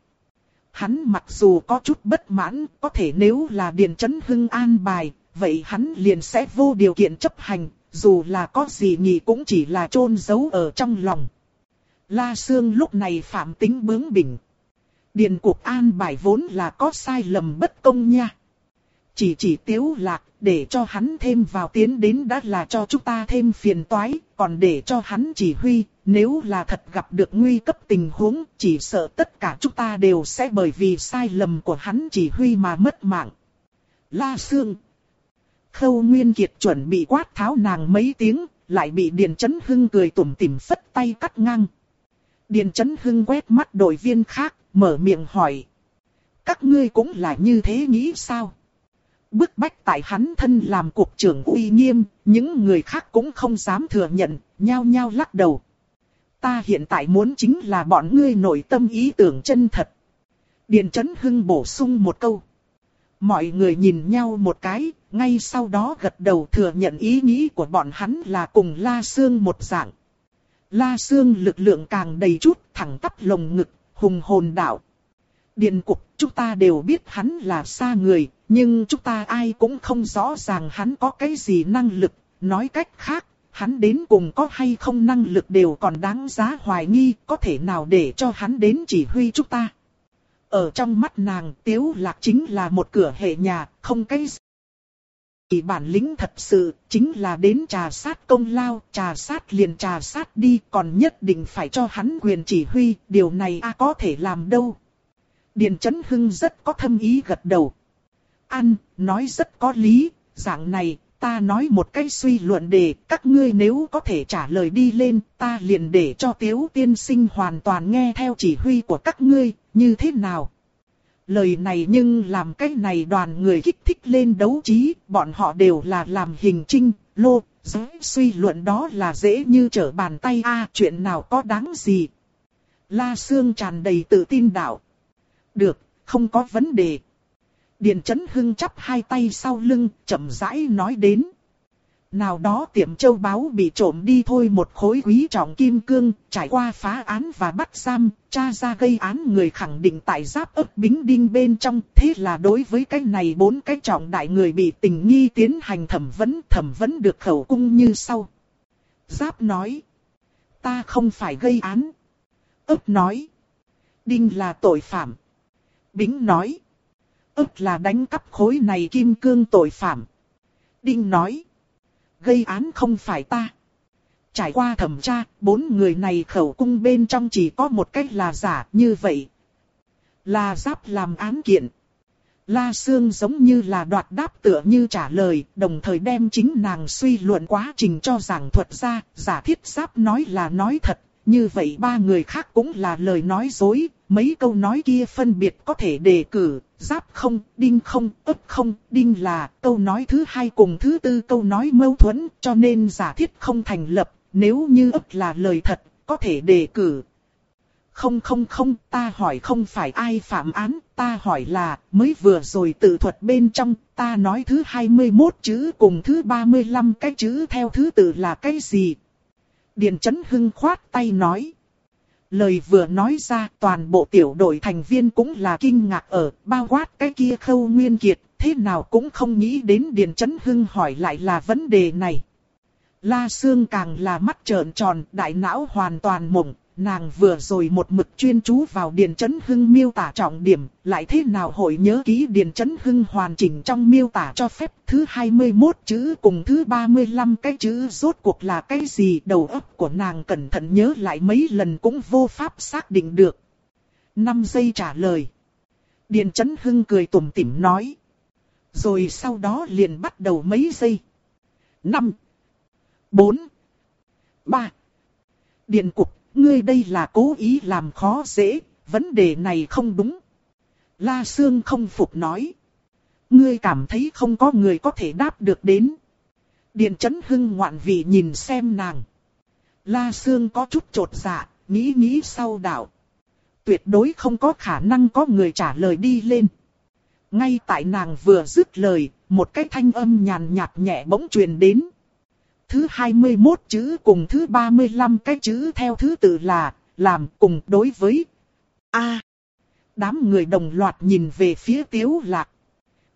Hắn mặc dù có chút bất mãn, có thể nếu là Điền Chấn Hưng an bài, vậy hắn liền sẽ vô điều kiện chấp hành, dù là có gì nhỉ cũng chỉ là chôn giấu ở trong lòng. La Sương lúc này phạm tính bướng bỉnh. Điền cuộc an bài vốn là có sai lầm bất công nha. Chỉ chỉ tiếu lạc, để cho hắn thêm vào tiến đến đã là cho chúng ta thêm phiền toái, còn để cho hắn chỉ huy, nếu là thật gặp được nguy cấp tình huống, chỉ sợ tất cả chúng ta đều sẽ bởi vì sai lầm của hắn chỉ huy mà mất mạng. La Sương Khâu Nguyên Kiệt chuẩn bị quát tháo nàng mấy tiếng, lại bị Điền Chấn Hưng cười tủm tỉm phất tay cắt ngang. Điền Chấn Hưng quét mắt đội viên khác, mở miệng hỏi. Các ngươi cũng là như thế nghĩ sao? Bức bách tại hắn thân làm cục trưởng uy nghiêm, những người khác cũng không dám thừa nhận, nhao nhao lắc đầu. Ta hiện tại muốn chính là bọn ngươi nội tâm ý tưởng chân thật. Điền Chấn Hưng bổ sung một câu. Mọi người nhìn nhau một cái, ngay sau đó gật đầu thừa nhận ý nghĩ của bọn hắn là cùng La Sương một dạng. La Sương lực lượng càng đầy chút, thẳng tắp lồng ngực, hùng hồn đạo. Điện cục, chúng ta đều biết hắn là xa người, nhưng chúng ta ai cũng không rõ ràng hắn có cái gì năng lực. Nói cách khác, hắn đến cùng có hay không năng lực đều còn đáng giá hoài nghi, có thể nào để cho hắn đến chỉ huy chúng ta. Ở trong mắt nàng, Tiếu Lạc chính là một cửa hệ nhà, không cái gì kỳ bản lĩnh thật sự, chính là đến trà sát công lao, trà sát liền trà sát đi, còn nhất định phải cho hắn quyền chỉ huy, điều này a có thể làm đâu. Điền Chấn Hưng rất có thâm ý gật đầu. An, nói rất có lý, dạng này, ta nói một cái suy luận đề, các ngươi nếu có thể trả lời đi lên, ta liền để cho tiếu tiên sinh hoàn toàn nghe theo chỉ huy của các ngươi, như thế nào? Lời này nhưng làm cái này đoàn người kích thích lên đấu trí, bọn họ đều là làm hình trinh, lô, giới suy luận đó là dễ như trở bàn tay a chuyện nào có đáng gì. La Sương tràn đầy tự tin đạo. Được, không có vấn đề. Điện Chấn Hưng chắp hai tay sau lưng, chậm rãi nói đến. Nào đó tiệm châu báu bị trộm đi thôi một khối quý trọng kim cương, trải qua phá án và bắt giam, cha ra gây án người khẳng định tại giáp ấp bính đinh bên trong. Thế là đối với cái này bốn cái trọng đại người bị tình nghi tiến hành thẩm vấn, thẩm vấn được khẩu cung như sau. Giáp nói, ta không phải gây án. ấp nói, đinh là tội phạm. Bính nói, ấp là đánh cắp khối này kim cương tội phạm. Đinh nói, gây án không phải ta. Trải qua thẩm tra, bốn người này khẩu cung bên trong chỉ có một cách là giả như vậy. Là giáp làm án kiện. La Sương giống như là đoạt đáp tựa như trả lời, đồng thời đem chính nàng suy luận quá trình cho giảng thuật ra, giả thiết giáp nói là nói thật, như vậy ba người khác cũng là lời nói dối, mấy câu nói kia phân biệt có thể đề cử, giáp không, đinh không, ấp không, đinh là câu nói thứ hai cùng thứ tư câu nói mâu thuẫn, cho nên giả thiết không thành lập, nếu như ấp là lời thật, có thể đề cử. Không không không, ta hỏi không phải ai phạm án, ta hỏi là, mới vừa rồi tự thuật bên trong, ta nói thứ 21 chữ cùng thứ 35 cái chữ theo thứ tự là cái gì? Điền chấn hưng khoát tay nói. Lời vừa nói ra toàn bộ tiểu đội thành viên cũng là kinh ngạc ở bao quát cái kia khâu nguyên kiệt, thế nào cũng không nghĩ đến Điền Chấn Hưng hỏi lại là vấn đề này. La Sương càng là mắt trợn tròn, đại não hoàn toàn mộng, nàng vừa rồi một mực chuyên chú vào Điền Chấn Hưng miêu tả trọng điểm, lại thế nào hội nhớ ký Điền Chấn Hưng hoàn chỉnh trong miêu tả cho phép thứ 21 chữ cùng thứ 35 cái chữ rốt cuộc là cái gì đầu óc của nàng cẩn thận nhớ lại mấy lần cũng vô pháp xác định được. 5 giây trả lời. Điền Chấn Hưng cười tủm tỉm nói. Rồi sau đó liền bắt đầu mấy giây. 5 4 3 Điện cục ngươi đây là cố ý làm khó dễ, vấn đề này không đúng. La Sương không phục nói. Ngươi cảm thấy không có người có thể đáp được đến. Điện chấn hưng ngoạn vị nhìn xem nàng. La Sương có chút trột dạ, nghĩ nghĩ sau đạo. Tuyệt đối không có khả năng có người trả lời đi lên. Ngay tại nàng vừa dứt lời, một cái thanh âm nhàn nhạt nhẹ bỗng truyền đến thứ 21 chữ cùng thứ 35 cái chữ theo thứ tự là, làm cùng đối với A. đám người đồng loạt nhìn về phía Tiếu Lạc.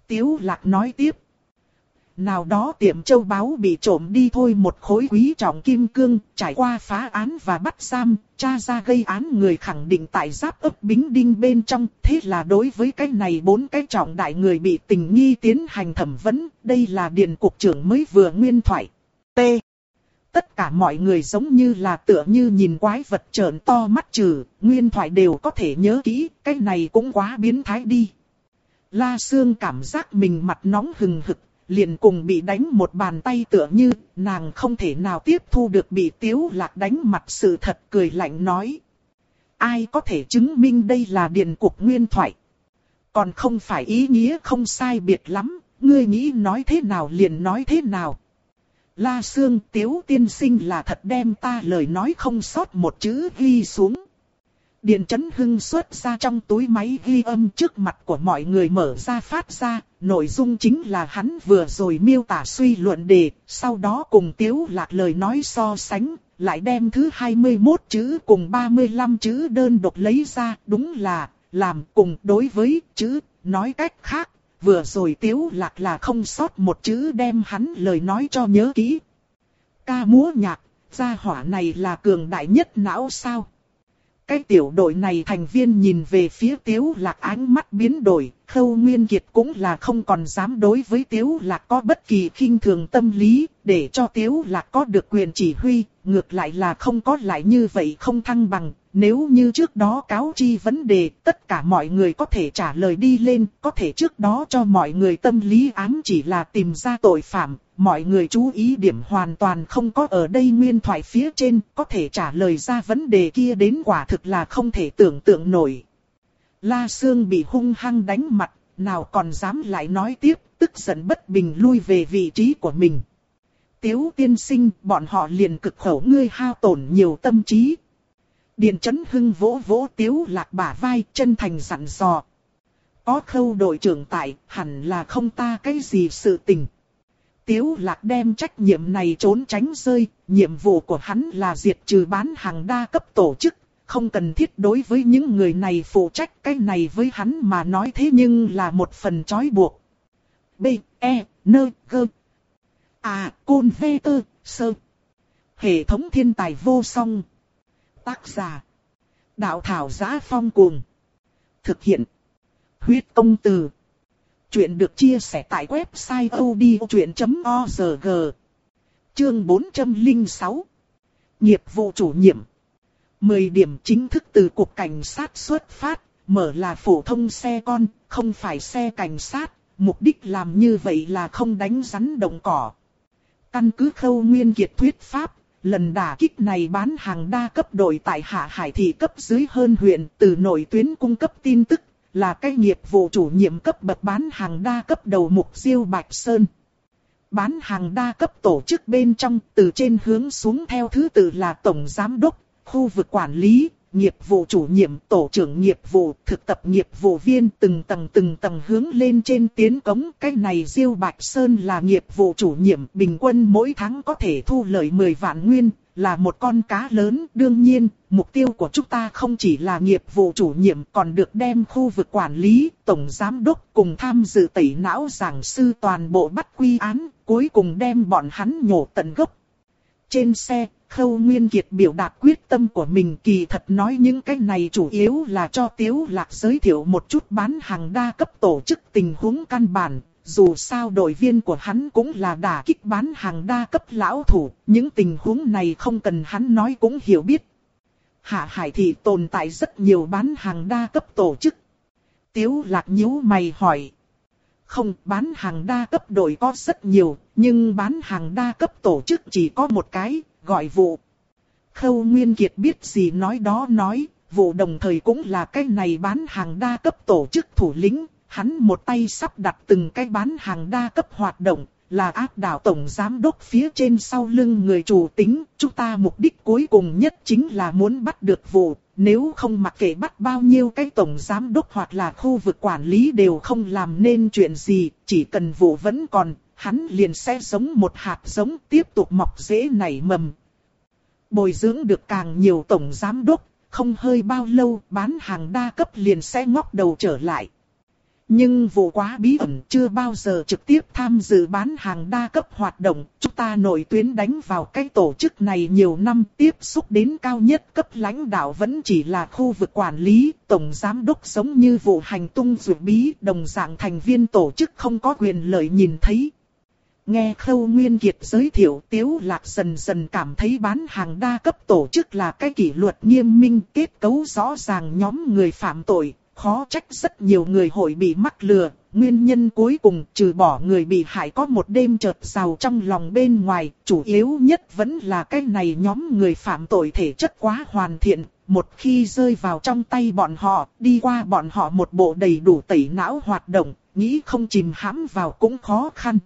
Tiếu Lạc nói tiếp. Nào đó tiệm châu báu bị trộm đi thôi một khối quý trọng kim cương, trải qua phá án và bắt giam, cha ra gây án người khẳng định tại giáp ấp bính đinh bên trong. Thế là đối với cái này bốn cái trọng đại người bị tình nghi tiến hành thẩm vấn, đây là điện cục trưởng mới vừa nguyên thoại. T. Tất cả mọi người giống như là tựa như nhìn quái vật trợn to mắt trừ, nguyên thoại đều có thể nhớ kỹ, cái này cũng quá biến thái đi. La Sương cảm giác mình mặt nóng hừng hực, liền cùng bị đánh một bàn tay tựa như, nàng không thể nào tiếp thu được bị tiếu lạc đánh mặt sự thật cười lạnh nói. Ai có thể chứng minh đây là điện cục nguyên thoại? Còn không phải ý nghĩa không sai biệt lắm, ngươi nghĩ nói thế nào liền nói thế nào. La Sương Tiếu tiên sinh là thật đem ta lời nói không sót một chữ ghi xuống. Điện chấn hưng xuất ra trong túi máy ghi âm trước mặt của mọi người mở ra phát ra, nội dung chính là hắn vừa rồi miêu tả suy luận đề, sau đó cùng tiếu lạc lời nói so sánh, lại đem thứ 21 chữ cùng 35 chữ đơn độc lấy ra, đúng là, làm cùng đối với chữ, nói cách khác, vừa rồi tiếu lạc là không sót một chữ đem hắn lời nói cho nhớ kỹ. Ca múa nhạc, gia hỏa này là cường đại nhất não sao? Cái tiểu đội này thành viên nhìn về phía Tiếu Lạc ánh mắt biến đổi, Khâu Nguyên Kiệt cũng là không còn dám đối với Tiếu Lạc có bất kỳ khinh thường tâm lý, để cho Tiếu Lạc có được quyền chỉ huy, ngược lại là không có lại như vậy không thăng bằng. Nếu như trước đó cáo chi vấn đề, tất cả mọi người có thể trả lời đi lên, có thể trước đó cho mọi người tâm lý ám chỉ là tìm ra tội phạm, mọi người chú ý điểm hoàn toàn không có ở đây nguyên thoại phía trên, có thể trả lời ra vấn đề kia đến quả thực là không thể tưởng tượng nổi. La Sương bị hung hăng đánh mặt, nào còn dám lại nói tiếp, tức giận bất bình lui về vị trí của mình. Tiếu tiên sinh, bọn họ liền cực khổ ngươi hao tổn nhiều tâm trí điền chấn hưng vỗ vỗ tiếu lạc bả vai, chân thành dặn dò. Có khâu đội trưởng tại, hẳn là không ta cái gì sự tình. Tiếu lạc đem trách nhiệm này trốn tránh rơi, nhiệm vụ của hắn là diệt trừ bán hàng đa cấp tổ chức, không cần thiết đối với những người này phụ trách cái này với hắn mà nói thế nhưng là một phần trói buộc. B, E, N, G. À, Côn V, T, Sơ. Hệ thống thiên tài vô song. Tác giả. Đạo thảo giá phong cuồng. Thực hiện. Huyết công từ. Chuyện được chia sẻ tại website odchuyện.org Chương 406 Nghiệp vụ chủ nhiệm 10 điểm chính thức từ Cục Cảnh sát xuất phát, mở là phổ thông xe con, không phải xe cảnh sát, mục đích làm như vậy là không đánh rắn động cỏ. Căn cứ khâu nguyên kiệt thuyết pháp, lần đả kích này bán hàng đa cấp đội tại Hạ Hải thị cấp dưới hơn huyện từ nội tuyến cung cấp tin tức là cái nghiệp vụ chủ nhiệm cấp bậc bán hàng đa cấp đầu mục siêu Bạch Sơn. Bán hàng đa cấp tổ chức bên trong từ trên hướng xuống theo thứ tự là Tổng Giám đốc, khu vực quản lý, nghiệp vụ chủ nhiệm, tổ trưởng nghiệp vụ, thực tập nghiệp vụ viên từng tầng từng tầng hướng lên trên tiến cống. Cái này Diêu Bạch Sơn là nghiệp vụ chủ nhiệm, bình quân mỗi tháng có thể thu lợi 10 vạn nguyên, là một con cá lớn. Đương nhiên, mục tiêu của chúng ta không chỉ là nghiệp vụ chủ nhiệm còn được đem khu vực quản lý, tổng giám đốc cùng tham dự tẩy não giảng sư toàn bộ bắt quy án, cuối cùng đem bọn hắn nhổ tận gốc. Trên xe, Khâu Nguyên Kiệt biểu đạt quyết tâm của mình kỳ thật nói những cái này chủ yếu là cho Tiếu Lạc giới thiệu một chút bán hàng đa cấp tổ chức tình huống căn bản. Dù sao đội viên của hắn cũng là đả kích bán hàng đa cấp lão thủ, những tình huống này không cần hắn nói cũng hiểu biết. Hạ Hải thì tồn tại rất nhiều bán hàng đa cấp tổ chức. Tiếu Lạc nhíu mày hỏi. Không, bán hàng đa cấp đội có rất nhiều, nhưng bán hàng đa cấp tổ chức chỉ có một cái, gọi vụ. Khâu Nguyên Kiệt biết gì nói đó nói, vụ đồng thời cũng là cái này bán hàng đa cấp tổ chức thủ lĩnh, hắn một tay sắp đặt từng cái bán hàng đa cấp hoạt động, là áp đảo tổng giám đốc phía trên sau lưng người chủ tính, chúng ta mục đích cuối cùng nhất chính là muốn bắt được vụ, nếu không mặc kệ bắt bao nhiêu cái tổng giám đốc hoặc là khu vực quản lý đều không làm nên chuyện gì, chỉ cần vụ vẫn còn, hắn liền sẽ giống một hạt giống tiếp tục mọc rễ nảy mầm. Bồi dưỡng được càng nhiều tổng giám đốc, không hơi bao lâu bán hàng đa cấp liền sẽ ngóc đầu trở lại. Nhưng vụ quá bí ẩn chưa bao giờ trực tiếp tham dự bán hàng đa cấp hoạt động, chúng ta nổi tuyến đánh vào cái tổ chức này nhiều năm tiếp xúc đến cao nhất cấp lãnh đạo vẫn chỉ là khu vực quản lý, tổng giám đốc giống như vụ hành tung dự bí, đồng dạng thành viên tổ chức không có quyền lợi nhìn thấy. Nghe Khâu Nguyên Kiệt giới thiệu Tiếu Lạc dần dần cảm thấy bán hàng đa cấp tổ chức là cái kỷ luật nghiêm minh kết cấu rõ ràng nhóm người phạm tội, khó trách rất nhiều người hội bị mắc lừa. Nguyên nhân cuối cùng trừ bỏ người bị hại có một đêm chợt rào trong lòng bên ngoài, chủ yếu nhất vẫn là cái này nhóm người phạm tội thể chất quá hoàn thiện. Một khi rơi vào trong tay bọn họ, đi qua bọn họ một bộ đầy đủ tẩy não hoạt động, nghĩ không chìm hãm vào cũng khó khăn.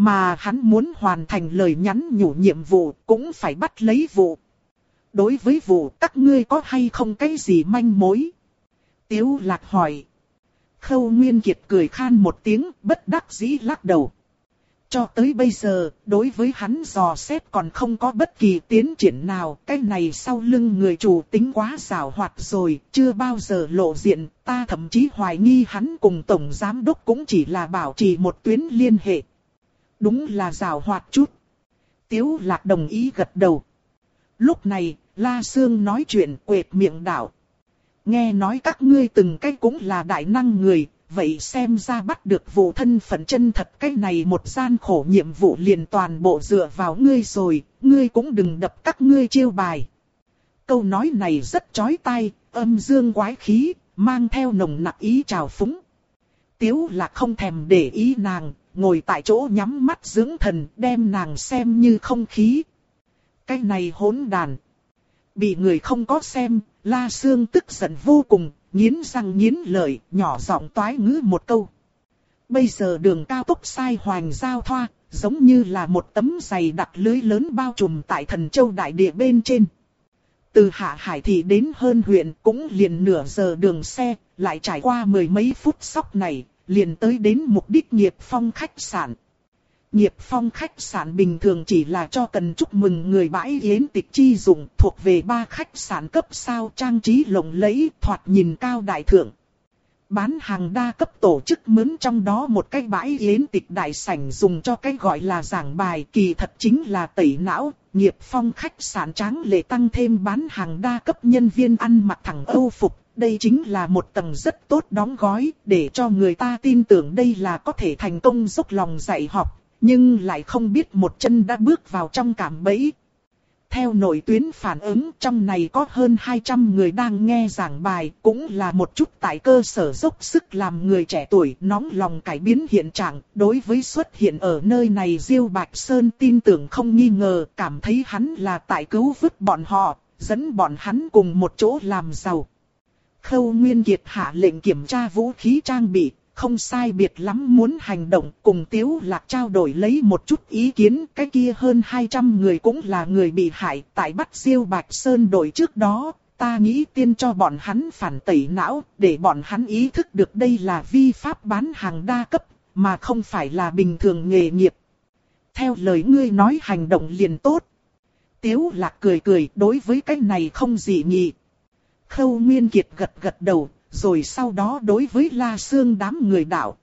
Mà hắn muốn hoàn thành lời nhắn nhủ nhiệm vụ cũng phải bắt lấy vụ. đối với vụ các ngươi có hay không cái gì manh mối? Tiếu lạc hỏi. Khâu Nguyên Kiệt cười khan một tiếng, bất đắc dĩ lắc đầu. Cho tới bây giờ, đối với hắn dò xét còn không có bất kỳ tiến triển nào, cái này sau lưng người chủ tính quá xảo hoạt rồi, chưa bao giờ lộ diện, ta thậm chí hoài nghi hắn cùng Tổng Giám Đốc cũng chỉ là bảo trì một tuyến liên hệ. Đúng là rào hoạt chút. Tiếu lạc đồng ý gật đầu. Lúc này, La Sương nói chuyện quệt miệng đảo. Nghe nói các ngươi từng cái cũng là đại năng người, vậy xem ra bắt được vụ thân phận chân thật cái này một gian khổ nhiệm vụ liền toàn bộ dựa vào ngươi rồi, ngươi cũng đừng đập các ngươi chiêu bài. Câu nói này rất chói tai, âm dương quái khí, mang theo nồng nặc ý trào phúng. Tiếu là không thèm để ý nàng, ngồi tại chỗ nhắm mắt dưỡng thần, đem nàng xem như không khí. Cái này hỗn đàn. Bị người không có xem, La Sương tức giận vô cùng, nghiến răng nghiến lợi, nhỏ giọng toái ngữ một câu. Bây giờ đường cao tốc sai hoành giao thoa, giống như là một tấm giày đặt lưới lớn bao trùm tại thần châu đại địa bên trên. Từ Hạ Hải thị đến hơn huyện cũng liền nửa giờ đường xe, lại trải qua mười mấy phút sóc này, liền tới đến mục đích nghiệp phong khách sạn. Nghiệp phong khách sạn bình thường chỉ là cho cần chúc mừng người bãi yến tịch chi dụng thuộc về ba khách sạn cấp sao trang trí lộng lẫy thoạt nhìn cao đại thượng. Bán hàng đa cấp tổ chức mướn trong đó một cái bãi yến tịch đại sảnh dùng cho cái gọi là giảng bài kỳ thật chính là tẩy não, nghiệp phong khách sạn tráng lệ tăng thêm bán hàng đa cấp nhân viên ăn mặc thẳng âu phục. Đây chính là một tầng rất tốt đóng gói để cho người ta tin tưởng đây là có thể thành công dốc lòng dạy học nhưng lại không biết một chân đã bước vào trong cảm bẫy. Theo nội tuyến phản ứng trong này có hơn 200 người đang nghe giảng bài, cũng là một chút tại cơ sở dốc sức làm người trẻ tuổi nóng lòng cải biến hiện trạng. Đối với xuất hiện ở nơi này Diêu Bạch Sơn tin tưởng không nghi ngờ, cảm thấy hắn là tại cứu vứt bọn họ, dẫn bọn hắn cùng một chỗ làm giàu. Khâu Nguyên Kiệt hạ lệnh kiểm tra vũ khí trang bị, không sai biệt lắm muốn hành động cùng Tiếu Lạc trao đổi lấy một chút ý kiến. Cái kia hơn 200 người cũng là người bị hại tại bắt siêu Bạch Sơn đội trước đó. Ta nghĩ tiên cho bọn hắn phản tẩy não để bọn hắn ý thức được đây là vi pháp bán hàng đa cấp mà không phải là bình thường nghề nghiệp. Theo lời ngươi nói hành động liền tốt. Tiếu Lạc cười cười đối với cái này không gì nhị. Khâu Nguyên Kiệt gật gật đầu, rồi sau đó đối với La Sương đám người đạo.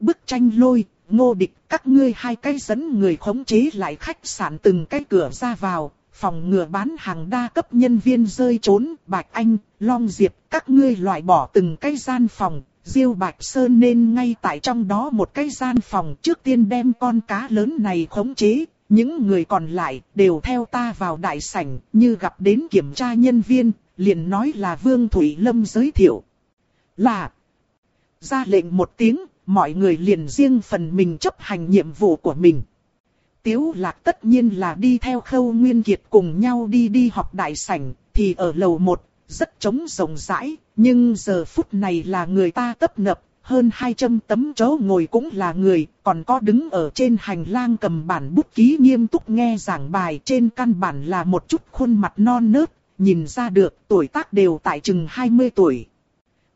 Bức tranh lôi, ngô địch, các ngươi hai cái dẫn người khống chế lại khách sạn từng cái cửa ra vào, phòng ngừa bán hàng đa cấp nhân viên rơi trốn, Bạch Anh, Long Diệp, các ngươi loại bỏ từng cái gian phòng, Diêu Bạch Sơn nên ngay tại trong đó một cái gian phòng trước tiên đem con cá lớn này khống chế, những người còn lại đều theo ta vào đại sảnh, như gặp đến kiểm tra nhân viên, liền nói là Vương Thủy Lâm giới thiệu là ra lệnh một tiếng, mọi người liền riêng phần mình chấp hành nhiệm vụ của mình. Tiếu lạc tất nhiên là đi theo khâu nguyên kiệt cùng nhau đi đi học đại sảnh, thì ở lầu một rất trống rộng rãi, nhưng giờ phút này là người ta tấp nập, hơn 200 tấm chỗ ngồi cũng là người, còn có đứng ở trên hành lang cầm bản bút ký nghiêm túc nghe giảng bài trên căn bản là một chút khuôn mặt non nớt, nhìn ra được tuổi tác đều tại chừng 20 tuổi.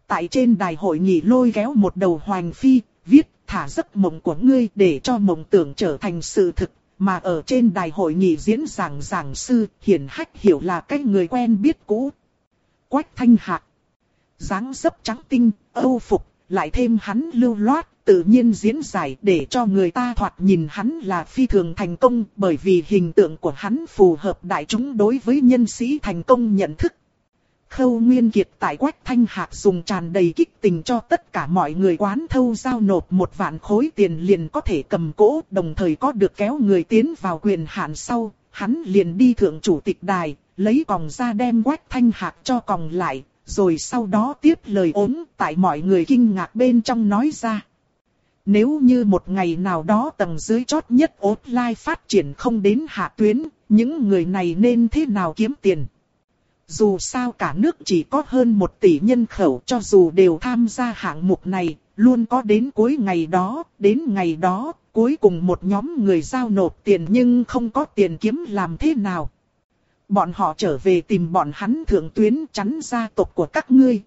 Tại trên đài hội nghị lôi kéo một đầu hoàng phi, viết thả giấc mộng của ngươi để cho mộng tưởng trở thành sự thực, mà ở trên đài hội nghị diễn giảng giảng sư, hiển hách hiểu là cái người quen biết cũ. Quách thanh hạc, dáng dấp trắng tinh, âu phục, lại thêm hắn lưu loát, tự nhiên diễn giải để cho người ta thoạt nhìn hắn là phi thường thành công bởi vì hình tượng của hắn phù hợp đại chúng đối với nhân sĩ thành công nhận thức. Khâu Nguyên Kiệt tại Quách Thanh Hạc dùng tràn đầy kích tình cho tất cả mọi người quán thâu giao nộp một vạn khối tiền liền có thể cầm cố, đồng thời có được kéo người tiến vào quyền hạn sau, hắn liền đi thượng chủ tịch đài, lấy còng ra đem Quách Thanh Hạc cho còng lại, rồi sau đó tiếp lời ốm tại mọi người kinh ngạc bên trong nói ra. Nếu như một ngày nào đó tầng dưới chót nhất offline phát triển không đến hạ tuyến, những người này nên thế nào kiếm tiền? Dù sao cả nước chỉ có hơn một tỷ nhân khẩu cho dù đều tham gia hạng mục này, luôn có đến cuối ngày đó, đến ngày đó, cuối cùng một nhóm người giao nộp tiền nhưng không có tiền kiếm làm thế nào. bọn họ trở về tìm bọn hắn thượng tuyến chắn gia tộc của các ngươi.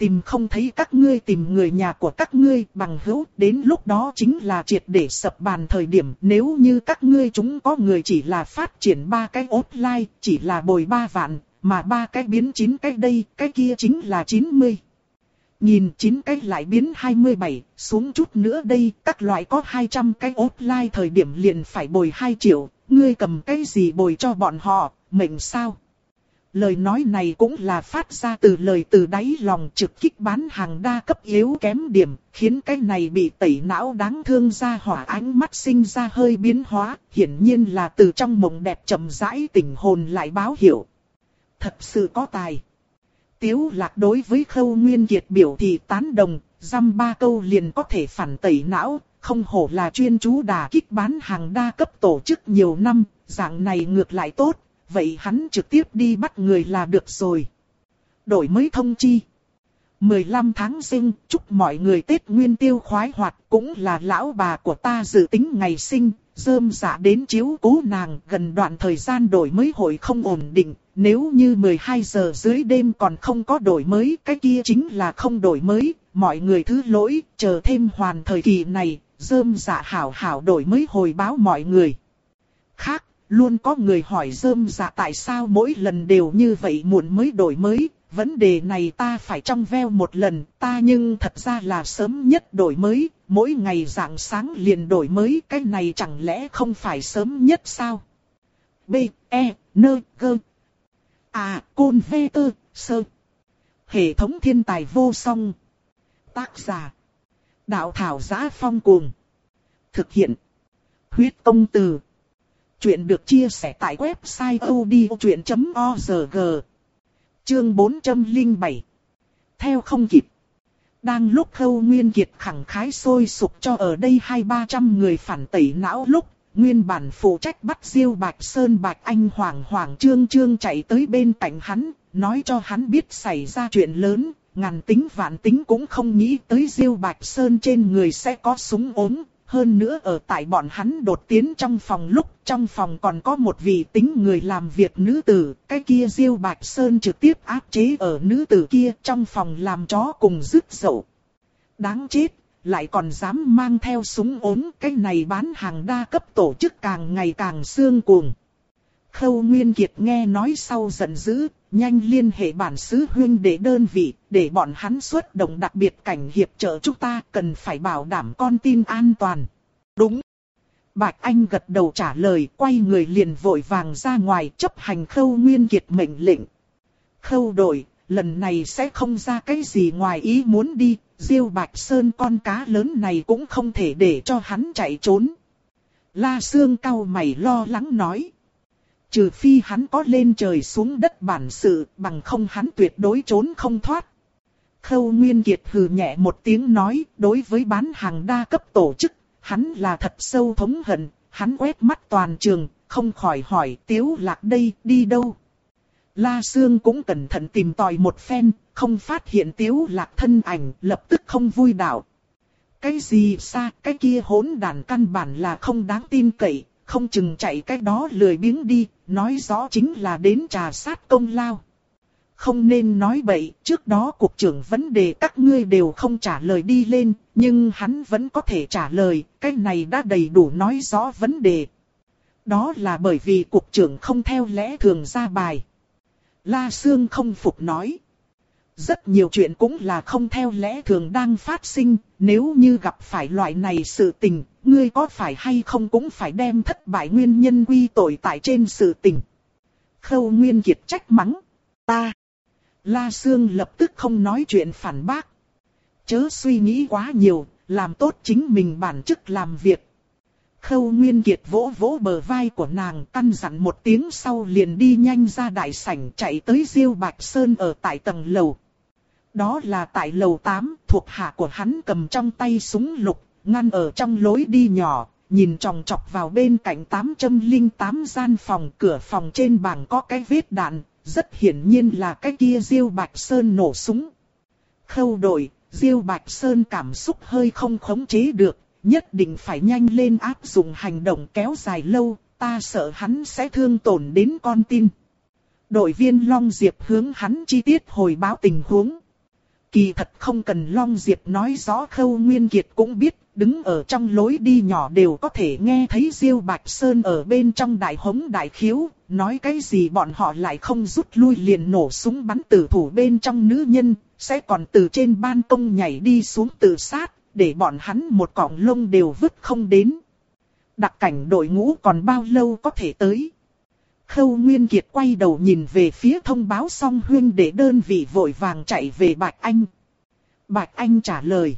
Tìm không thấy các ngươi tìm người nhà của các ngươi bằng hữu, đến lúc đó chính là triệt để sập bàn thời điểm nếu như các ngươi chúng có người chỉ là phát triển ba cái offline, chỉ là bồi ba vạn, mà ba cái biến chín cái đây, cái kia chính là 90. Nhìn chín cái lại biến 27, xuống chút nữa đây, các loại có 200 cái offline thời điểm liền phải bồi 2 triệu, ngươi cầm cái gì bồi cho bọn họ, mệnh sao? Lời nói này cũng là phát ra từ lời từ đáy lòng trực kích bán hàng đa cấp yếu kém điểm, khiến cái này bị tẩy não đáng thương ra hỏa ánh mắt sinh ra hơi biến hóa, hiển nhiên là từ trong mộng đẹp chậm rãi tỉnh hồn lại báo hiệu. Thật sự có tài. Tiếu lạc đối với khâu nguyên kiệt biểu thì tán đồng, dăm ba câu liền có thể phản tẩy não, không hổ là chuyên chú đà kích bán hàng đa cấp tổ chức nhiều năm, dạng này ngược lại tốt, vậy hắn trực tiếp đi bắt người là được rồi. Đổi mới thông chi. 15 tháng sinh, chúc mọi người Tết Nguyên Tiêu khoái hoạt, cũng là lão bà của ta dự tính ngày sinh, dơm dạ đến chiếu cố nàng, gần đoạn thời gian đổi mới hội không ổn định, nếu như 12 giờ dưới đêm còn không có đổi mới, cái kia chính là không đổi mới, mọi người thứ lỗi, chờ thêm hoàn thời kỳ này, dơm dạ hảo hảo đổi mới hồi báo mọi người. Khác, luôn có người hỏi rơm dạ tại sao mỗi lần đều như vậy muộn mới đổi mới, vấn đề này ta phải trong veo một lần, ta nhưng thật ra là sớm nhất đổi mới, mỗi ngày dạng sáng liền đổi mới, cái này chẳng lẽ không phải sớm nhất sao? B, E, N, G. À, Côn V, T, Sơ. Hệ thống thiên tài vô song. Tác giả. Đạo thảo giá phong cuồng. Thực hiện. Huyết công từ. Chuyện được chia sẻ tại website odchuyện.org. Chương 407. Theo không kịp. Đang lúc khâu nguyên kiệt khẳng khái sôi sục cho ở đây hai ba trăm người phản tẩy não lúc, nguyên bản phụ trách bắt diêu bạch sơn bạch anh hoàng hoàng trương trương chạy tới bên cạnh hắn, nói cho hắn biết xảy ra chuyện lớn, ngàn tính vạn tính cũng không nghĩ tới diêu bạch sơn trên người sẽ có súng ốm, hơn nữa ở tại bọn hắn đột tiến trong phòng lúc trong phòng còn có một vị tính người làm việc nữ tử, cái kia Diêu Bạch Sơn trực tiếp áp chế ở nữ tử kia trong phòng làm chó cùng rứt dậu. Đáng chết, lại còn dám mang theo súng ốm, cái này bán hàng đa cấp tổ chức càng ngày càng xương cuồng. Khâu Nguyên Kiệt nghe nói sau giận dữ, nhanh liên hệ bản xứ huynh để đơn vị, để bọn hắn xuất động đặc biệt cảnh hiệp trợ chúng ta cần phải bảo đảm con tin an toàn. Đúng. Bạch Anh gật đầu trả lời, quay người liền vội vàng ra ngoài chấp hành khâu nguyên kiệt mệnh lệnh. Khâu đội, lần này sẽ không ra cái gì ngoài ý muốn đi, Diêu Bạch Sơn con cá lớn này cũng không thể để cho hắn chạy trốn. La Sương cao mày lo lắng nói. Trừ phi hắn có lên trời xuống đất bản sự, bằng không hắn tuyệt đối trốn không thoát. Khâu Nguyên Kiệt hừ nhẹ một tiếng nói, đối với bán hàng đa cấp tổ chức, hắn là thật sâu thống hận, hắn quét mắt toàn trường, không khỏi hỏi tiếu lạc đây đi đâu. La Sương cũng cẩn thận tìm tòi một phen, không phát hiện tiếu lạc thân ảnh, lập tức không vui đạo. Cái gì xa, cái kia hỗn đàn căn bản là không đáng tin cậy, không chừng chạy cái đó lười biếng đi, nói rõ chính là đến trà sát công lao. Không nên nói bậy, trước đó cục trưởng vấn đề các ngươi đều không trả lời đi lên, nhưng hắn vẫn có thể trả lời, cái này đã đầy đủ nói rõ vấn đề. Đó là bởi vì cục trưởng không theo lẽ thường ra bài. La Sương không phục nói. Rất nhiều chuyện cũng là không theo lẽ thường đang phát sinh, nếu như gặp phải loại này sự tình, ngươi có phải hay không cũng phải đem thất bại nguyên nhân quy tội tại trên sự tình. Khâu Nguyên Kiệt trách mắng. Ta. La Sương lập tức không nói chuyện phản bác. Chớ suy nghĩ quá nhiều, làm tốt chính mình bản chức làm việc. Khâu Nguyên Kiệt vỗ vỗ bờ vai của nàng căn dặn một tiếng sau liền đi nhanh ra đại sảnh chạy tới Diêu Bạch Sơn ở tại tầng lầu. Đó là tại lầu 8, thuộc hạ của hắn cầm trong tay súng lục, ngăn ở trong lối đi nhỏ, nhìn tròng trọc vào bên cạnh 808 gian phòng, cửa phòng trên bảng có cái vết đạn, rất hiển nhiên là cái kia Diêu Bạch Sơn nổ súng. Khâu đội, Diêu Bạch Sơn cảm xúc hơi không khống chế được, nhất định phải nhanh lên áp dụng hành động kéo dài lâu, ta sợ hắn sẽ thương tổn đến con tin. Đội viên Long Diệp hướng hắn chi tiết hồi báo tình huống. Kỳ thật không cần Long Diệp nói rõ Khâu Nguyên Kiệt cũng biết, đứng ở trong lối đi nhỏ đều có thể nghe thấy Diêu Bạch Sơn ở bên trong đại hống đại khiếu, nói cái gì bọn họ lại không rút lui liền nổ súng bắn tử thủ bên trong nữ nhân, sẽ còn từ trên ban công nhảy đi xuống tự sát, để bọn hắn một cọng lông đều vứt không đến. Đặc cảnh đội ngũ còn bao lâu có thể tới? Khâu Nguyên Kiệt quay đầu nhìn về phía thông báo song huyên để đơn vị vội vàng chạy về Bạch Anh. Bạch Anh trả lời.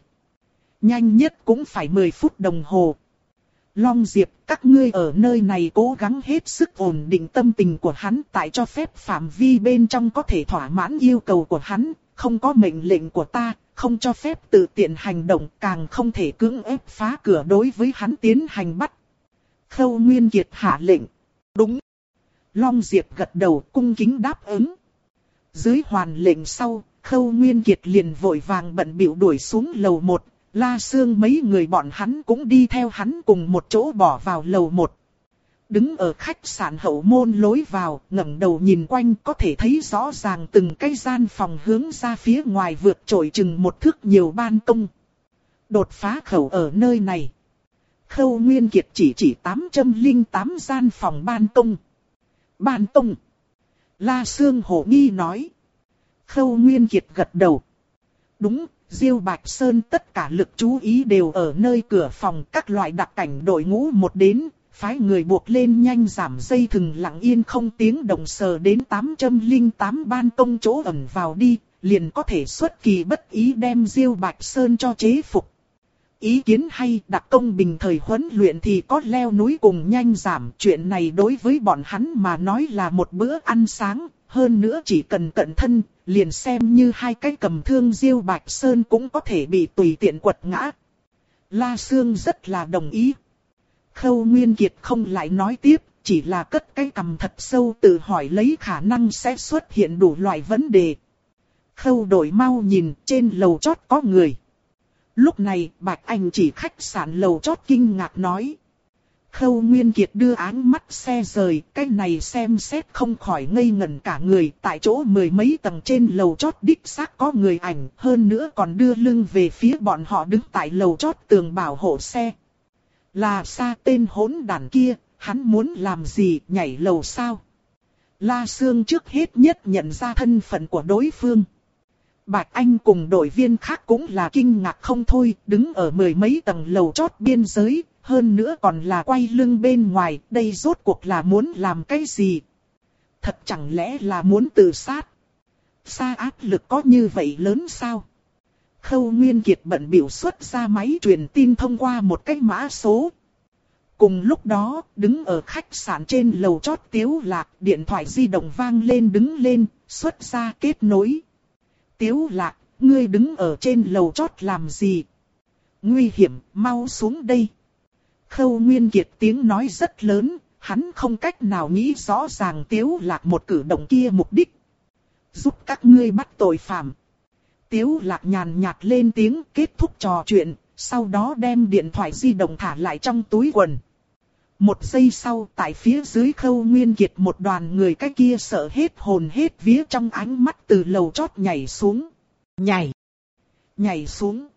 Nhanh nhất cũng phải 10 phút đồng hồ. Long Diệp, các ngươi ở nơi này cố gắng hết sức ổn định tâm tình của hắn tại cho phép phạm vi bên trong có thể thỏa mãn yêu cầu của hắn, không có mệnh lệnh của ta, không cho phép tự tiện hành động, càng không thể cưỡng ép phá cửa đối với hắn tiến hành bắt. Khâu Nguyên Kiệt hạ lệnh. Đúng. Long Diệp gật đầu cung kính đáp ứng. Dưới hoàn lệnh sau, Khâu Nguyên Kiệt liền vội vàng bận biểu đuổi xuống lầu một, La Sương mấy người bọn hắn cũng đi theo hắn cùng một chỗ bỏ vào lầu một. Đứng ở khách sạn hậu môn lối vào, ngẩng đầu nhìn quanh có thể thấy rõ ràng từng cái gian phòng hướng ra phía ngoài vượt trội chừng một thước nhiều ban công. Đột phá khẩu ở nơi này. Khâu Nguyên Kiệt chỉ chỉ 808 gian phòng ban công. Ban công. La Sương Hổ Nghi nói. Khâu Nguyên Kiệt gật đầu. Đúng, Diêu Bạch Sơn tất cả lực chú ý đều ở nơi cửa phòng các loại đặc cảnh đội ngũ một đến, phái người buộc lên nhanh giảm dây thừng lặng yên không tiếng đồng sờ đến 808 ban công chỗ ẩn vào đi, liền có thể xuất kỳ bất ý đem Diêu Bạch Sơn cho chế phục. Ý kiến hay đặc công bình thời huấn luyện thì có leo núi cùng nhanh giảm. Chuyện này đối với bọn hắn mà nói là một bữa ăn sáng. Hơn nữa chỉ cần cận thân, liền xem như hai cái cầm thương diêu bạch sơn cũng có thể bị tùy tiện quật ngã. La Sương rất là đồng ý. Khâu Nguyên Kiệt không lại nói tiếp, chỉ là cất cái cầm thật sâu tự hỏi lấy khả năng sẽ xuất hiện đủ loại vấn đề. Khâu đổi mau nhìn trên lầu chót có người. Lúc này, Bạch Anh chỉ khách sạn lầu chót kinh ngạc nói. Khâu Nguyên Kiệt đưa áng mắt xe rời, cái này xem xét không khỏi ngây ngẩn cả người, tại chỗ mười mấy tầng trên lầu chót đích xác có người ảnh, hơn nữa còn đưa lưng về phía bọn họ đứng tại lầu chót tường bảo hộ xe. Là xa tên hỗn đàn kia, hắn muốn làm gì, nhảy lầu sao? La Sương trước hết nhất nhận ra thân phận của đối phương. Bạch Anh cùng đội viên khác cũng là kinh ngạc không thôi, đứng ở mười mấy tầng lầu chót biên giới, hơn nữa còn là quay lưng bên ngoài, đây rốt cuộc là muốn làm cái gì? Thật chẳng lẽ là muốn tự sát? Sa áp lực có như vậy lớn sao? Khâu Nguyên Kiệt bận biểu xuất ra máy truyền tin thông qua một cái mã số. Cùng lúc đó, đứng ở khách sạn trên lầu chót tiếu lạc, điện thoại di động vang lên đứng lên, xuất ra kết nối. Tiếu lạc, ngươi đứng ở trên lầu chót làm gì? Nguy hiểm, mau xuống đây. Khâu Nguyên Kiệt tiếng nói rất lớn, hắn không cách nào nghĩ rõ ràng Tiếu Lạc một cử động kia mục đích. Giúp các ngươi bắt tội phạm. Tiếu Lạc nhàn nhạt lên tiếng kết thúc trò chuyện, sau đó đem điện thoại di động thả lại trong túi quần. Một giây sau tại phía dưới khâu nguyên kiệt một đoàn người cái kia sợ hết hồn hết vía trong ánh mắt từ lầu chót nhảy xuống. Nhảy. Nhảy xuống.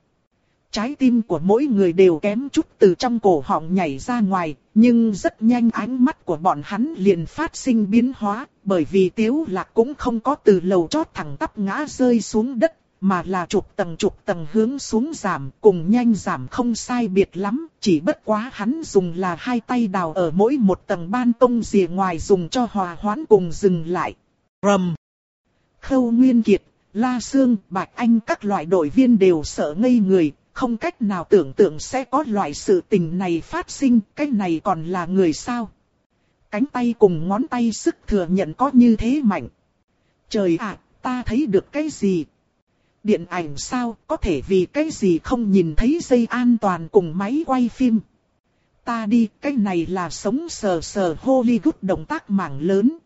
Trái tim của mỗi người đều kém chút từ trong cổ họng nhảy ra ngoài, nhưng rất nhanh ánh mắt của bọn hắn liền phát sinh biến hóa, bởi vì tiếu lạc cũng không có từ lầu chót thẳng tắp ngã rơi xuống đất, mà là chục tầng chục tầng hướng xuống giảm, cùng nhanh giảm không sai biệt lắm, chỉ bất quá hắn dùng là hai tay đào ở mỗi một tầng ban công rìa ngoài dùng cho hòa hoãn cùng dừng lại. Rầm. Khâu Nguyên Kiệt, La Sương, Bạch Anh các loại đội viên đều sợ ngây người, không cách nào tưởng tượng sẽ có loại sự tình này phát sinh, cái này còn là người sao? Cánh tay cùng ngón tay sức thừa nhận có như thế mạnh. Trời ạ, ta thấy được cái gì? Điện ảnh sao, có thể vì cái gì không nhìn thấy dây an toàn cùng máy quay phim? Ta đi, cái này là sống sờ sờ Hollywood động tác mảng lớn.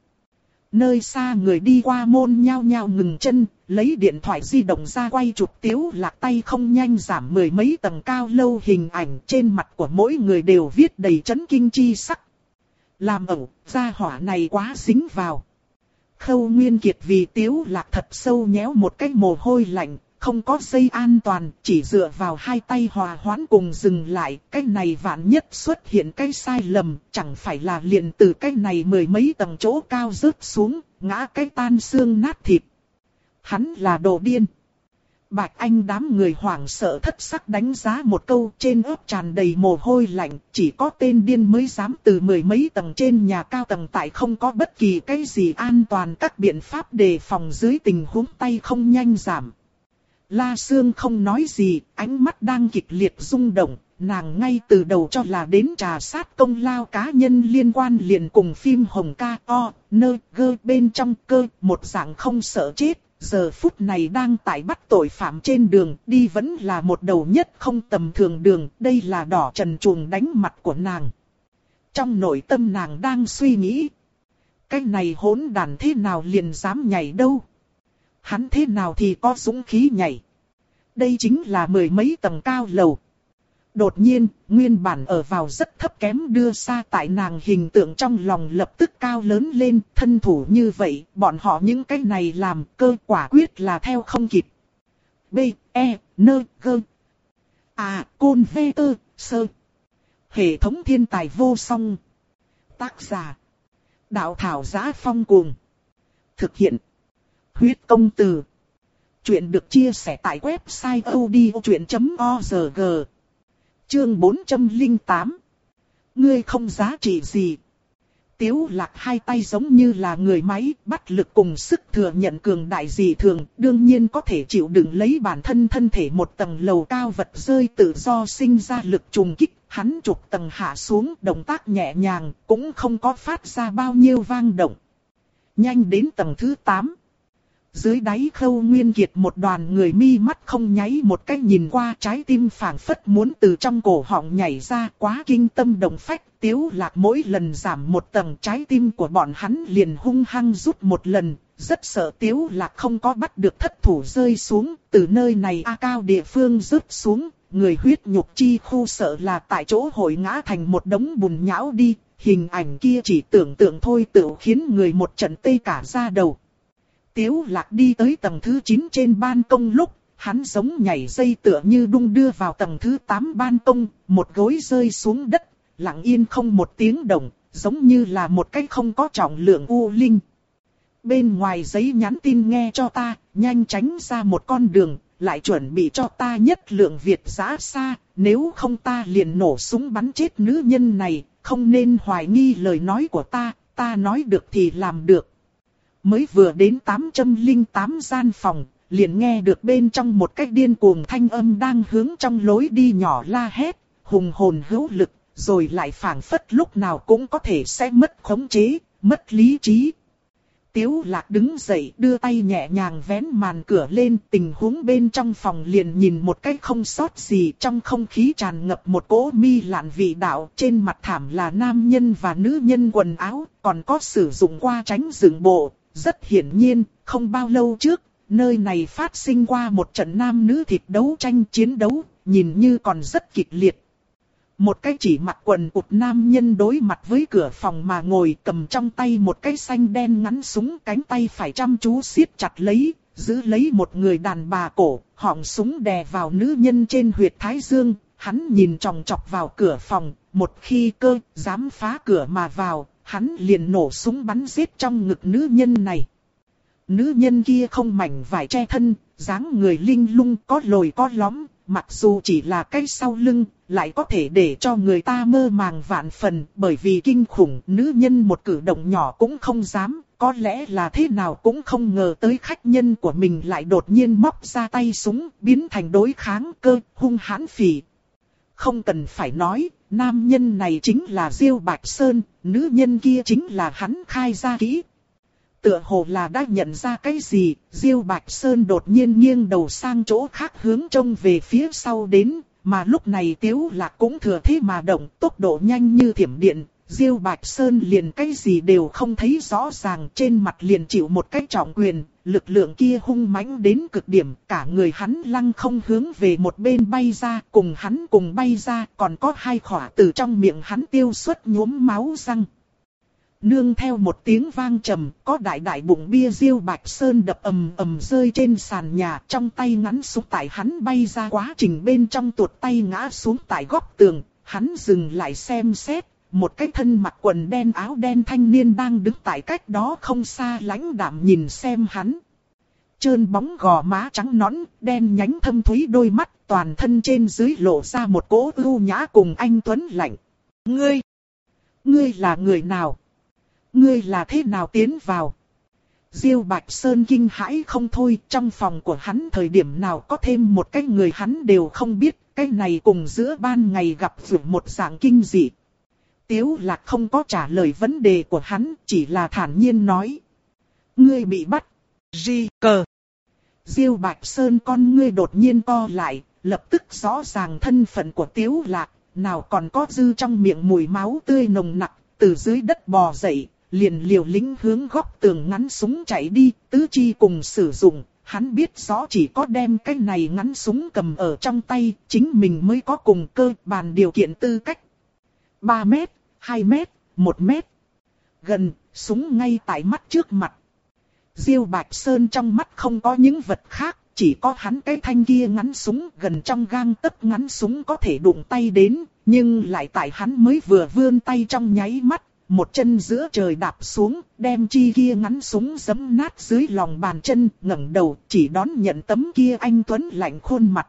Nơi xa người đi qua môn nhao nhao ngừng chân, lấy điện thoại di động ra quay chụp tiếu lạc tay không nhanh giảm mười mấy tầng cao lâu hình ảnh trên mặt của mỗi người đều viết đầy chấn kinh chi sắc. Làm ẩu, gia hỏa này quá xính vào. Khâu Nguyên Kiệt vì tiếu lạc thật sâu nhéo một cái mồ hôi lạnh, không có dây an toàn, chỉ dựa vào hai tay hòa hoãn cùng dừng lại, cái này vạn nhất xuất hiện cái sai lầm, chẳng phải là liền từ cái này mười mấy tầng chỗ cao rớt xuống, ngã cái tan xương nát thịt. Hắn là đồ điên. Bạch Anh đám người hoảng sợ thất sắc đánh giá một câu trên ớp tràn đầy mồ hôi lạnh, chỉ có tên điên mới dám từ mười mấy tầng trên nhà cao tầng tại không có bất kỳ cái gì an toàn các biện pháp đề phòng dưới tình huống tay không nhanh giảm. La Sương không nói gì, ánh mắt đang kịch liệt rung động, nàng ngay từ đầu cho là đến trà sát công lao cá nhân liên quan liền cùng phim Hồng ca o, nơ, gơ bên trong cơ, một dạng không sợ chết, giờ phút này đang tại bắt tội phạm trên đường, đi vẫn là một đầu nhất không tầm thường đường, đây là đỏ trần chuồng đánh mặt của nàng. Trong nội tâm nàng đang suy nghĩ, cái này hỗn đàn thế nào liền dám nhảy đâu. Hắn thế nào thì có dũng khí nhảy. Đây chính là mười mấy tầng cao lầu. Đột nhiên, nguyên bản ở vào rất thấp kém đưa xa tại nàng hình tượng trong lòng lập tức cao lớn lên, thân thủ như vậy, bọn họ những cái này làm cơ quả quyết là theo không kịp. B, E, N, G. À, Côn V, T, Sơ. Hệ thống thiên tài vô song. Tác giả. Đạo thảo giá phong cuồng. Thực hiện. Huyết công từ. Chuyện được chia sẻ tại website odchuyện.org. Chương 408 Ngươi không giá trị gì. Tiếu lạc hai tay giống như là người máy, bắt lực cùng sức thừa nhận cường đại gì thường, đương nhiên có thể chịu đựng lấy bản thân thân thể một tầng lầu cao vật rơi tự do sinh ra lực trùng kích, hắn chụp tầng hạ xuống, động tác nhẹ nhàng, cũng không có phát ra bao nhiêu vang động. Nhanh đến tầng thứ 8. Dưới đáy khâu nguyên kiệt một đoàn người mi mắt không nháy một cái nhìn qua trái tim phảng phất muốn từ trong cổ họng nhảy ra quá kinh tâm động phách. Tiếu lạc mỗi lần giảm một tầng trái tim của bọn hắn liền hung hăng rút một lần. Rất sợ tiếu lạc không có bắt được thất thủ rơi xuống, từ nơi này A cao địa phương rớt xuống, người huyết nhục chi khu sợ là tại chỗ hội ngã thành một đống bùn nhão đi, hình ảnh kia chỉ tưởng tượng thôi tự khiến người một trận tê cả da đầu. Tiếu lạc đi tới tầng thứ 9 trên ban công lúc, hắn giống nhảy dây tựa như đung đưa vào tầng thứ 8 ban công, một gối rơi xuống đất, lặng yên không một tiếng động, giống như là một cái không có trọng lượng u linh. Bên ngoài giấy nhắn tin nghe cho ta, nhanh tránh ra một con đường, lại chuẩn bị cho ta nhất lượng Việt giã xa, nếu không ta liền nổ súng bắn chết nữ nhân này, không nên hoài nghi lời nói của ta, ta nói được thì làm được. Mới vừa đến 808 gian phòng, liền nghe được bên trong một cách điên cuồng thanh âm đang hướng trong lối đi nhỏ la hét, hùng hồn hữu lực, rồi lại phảng phất lúc nào cũng có thể sẽ mất khống chế, mất lý trí. Tiếu lạc đứng dậy đưa tay nhẹ nhàng vén màn cửa lên tình huống bên trong phòng liền nhìn một cách không sót gì trong không khí tràn ngập một cỗ mi lạn vị đạo trên mặt thảm là nam nhân và nữ nhân quần áo còn có sử dụng qua tránh dựng bộ rất hiển nhiên, không bao lâu trước, nơi này phát sinh qua một trận nam nữ thịt đấu tranh chiến đấu, nhìn như còn rất kịch liệt. Một cái chỉ mặc quần cụt nam nhân đối mặt với cửa phòng mà ngồi cầm trong tay một cái xanh đen ngắn súng cánh tay phải chăm chú siết chặt lấy, giữ lấy một người đàn bà cổ, họng súng đè vào nữ nhân trên huyệt thái dương, hắn nhìn tròng trọc vào cửa phòng, một khi cơ dám phá cửa mà vào, hắn liền nổ súng bắn giết trong ngực nữ nhân này. Nữ nhân kia không mảnh vải che thân, dáng người linh lung có lồi có lõm, mặc dù chỉ là cái sau lưng, lại có thể để cho người ta mơ màng vạn phần, bởi vì kinh khủng nữ nhân một cử động nhỏ cũng không dám, có lẽ là thế nào cũng không ngờ tới khách nhân của mình lại đột nhiên móc ra tay súng, biến thành đối kháng cơ, hung hãn phỉ. Không cần phải nói, nam nhân này chính là Diêu Bạch Sơn, nữ nhân kia chính là hắn khai ra kỹ. Tựa hồ là đã nhận ra cái gì, Diêu Bạch Sơn đột nhiên nghiêng đầu sang chỗ khác hướng trông về phía sau đến, mà lúc này Tiếu Lạc cũng thừa thế mà động, tốc độ nhanh như thiểm điện, Diêu Bạch Sơn liền cái gì đều không thấy rõ ràng trên mặt liền chịu một cái trọng quyền, lực lượng kia hung mãnh đến cực điểm, cả người hắn lăng không hướng về một bên bay ra, cùng hắn cùng bay ra, còn có hai khỏa từ trong miệng hắn tiêu xuất nhuốm máu răng. Nương theo một tiếng vang trầm, có đại đại bụng bia diêu bạch sơn đập ầm ầm rơi trên sàn nhà, trong tay ngắn xuống tại hắn bay ra quá trình bên trong tuột tay ngã xuống tại góc tường, hắn dừng lại xem xét, một cái thân mặc quần đen áo đen thanh niên đang đứng tại cách đó không xa lãnh đạm nhìn xem hắn. Trơn bóng gò má trắng nõn, đen nhánh thâm thúy đôi mắt, toàn thân trên dưới lộ ra một cỗ ưu nhã cùng anh Tuấn lạnh. Ngươi! Ngươi là người nào? Ngươi là thế nào tiến vào? Diêu Bạch Sơn kinh hãi không thôi, trong phòng của hắn thời điểm nào có thêm một cái người hắn đều không biết, cái này cùng giữa ban ngày gặp vượt một dạng kinh dị. Tiếu lạc không có trả lời vấn đề của hắn, chỉ là thản nhiên nói. Ngươi bị bắt. Di cờ. Diêu Bạch Sơn con ngươi đột nhiên co lại, lập tức rõ ràng thân phận của Tiếu lạc, nào còn có dư trong miệng mùi máu tươi nồng nặc, từ dưới đất bò dậy, liền liều lính hướng góc tường ngắn súng chạy đi, tứ chi cùng sử dụng. Hắn biết rõ chỉ có đem cái này ngắn súng cầm ở trong tay, chính mình mới có cùng cơ bàn điều kiện tư cách. 3 mét, 2 mét, 1 mét. Gần, súng ngay tại mắt trước mặt. Diêu Bạch Sơn trong mắt không có những vật khác, chỉ có hắn cái thanh kia ngắn súng gần trong gang tấc ngắn súng có thể đụng tay đến, nhưng lại tại hắn mới vừa vươn tay trong nháy mắt, một chân giữa trời đạp xuống, đem chi kia ngắn súng giấm nát dưới lòng bàn chân, ngẩng đầu chỉ đón nhận tấm kia anh Tuấn lạnh khuôn mặt.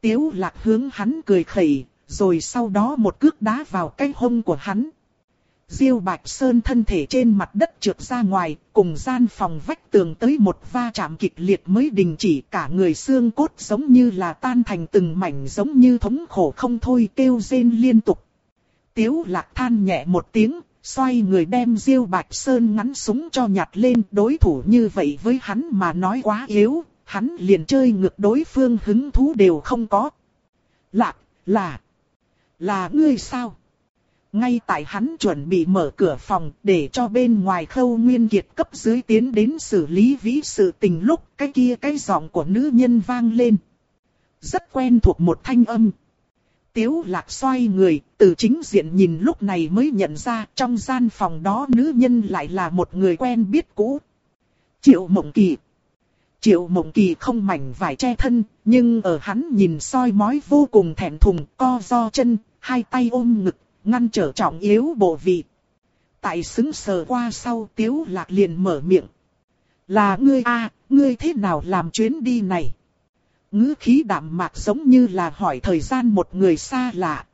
Tiếu lạc hướng hắn cười khẩy, rồi sau đó một cước đá vào cái hông của hắn. Diêu Bạch Sơn thân thể trên mặt đất trượt ra ngoài, cùng gian phòng vách tường tới một va chạm kịch liệt mới đình chỉ cả người xương cốt giống như là tan thành từng mảnh giống như thống khổ không thôi kêu rên liên tục. Tiếu lạc than nhẹ một tiếng, xoay người đem Diêu Bạch Sơn ngắn súng cho nhặt lên đối thủ như vậy với hắn mà nói quá yếu, hắn liền chơi ngược đối phương hứng thú đều không có. Lạc, là, là ngươi sao? Ngay tại hắn chuẩn bị mở cửa phòng để cho bên ngoài khâu nguyên kiệt cấp dưới tiến đến xử lý vĩ sự tình lúc cái kia cái giọng của nữ nhân vang lên. Rất quen thuộc một thanh âm. Tiếu lạc xoay người, từ chính diện nhìn lúc này mới nhận ra trong gian phòng đó nữ nhân lại là một người quen biết cũ. Triệu Mộng Kỳ. Triệu Mộng Kỳ không mảnh vải che thân, nhưng ở hắn nhìn soi mói vô cùng thẹn thùng, co do chân, hai tay ôm ngực, ngăn trở trọng yếu bộ vị. Tại xứng sờ qua sau Tiếu Lạc liền mở miệng. Là ngươi a, ngươi thế nào làm chuyến đi này? ngữ khí đạm mạc giống như là hỏi thời gian một người xa lạ.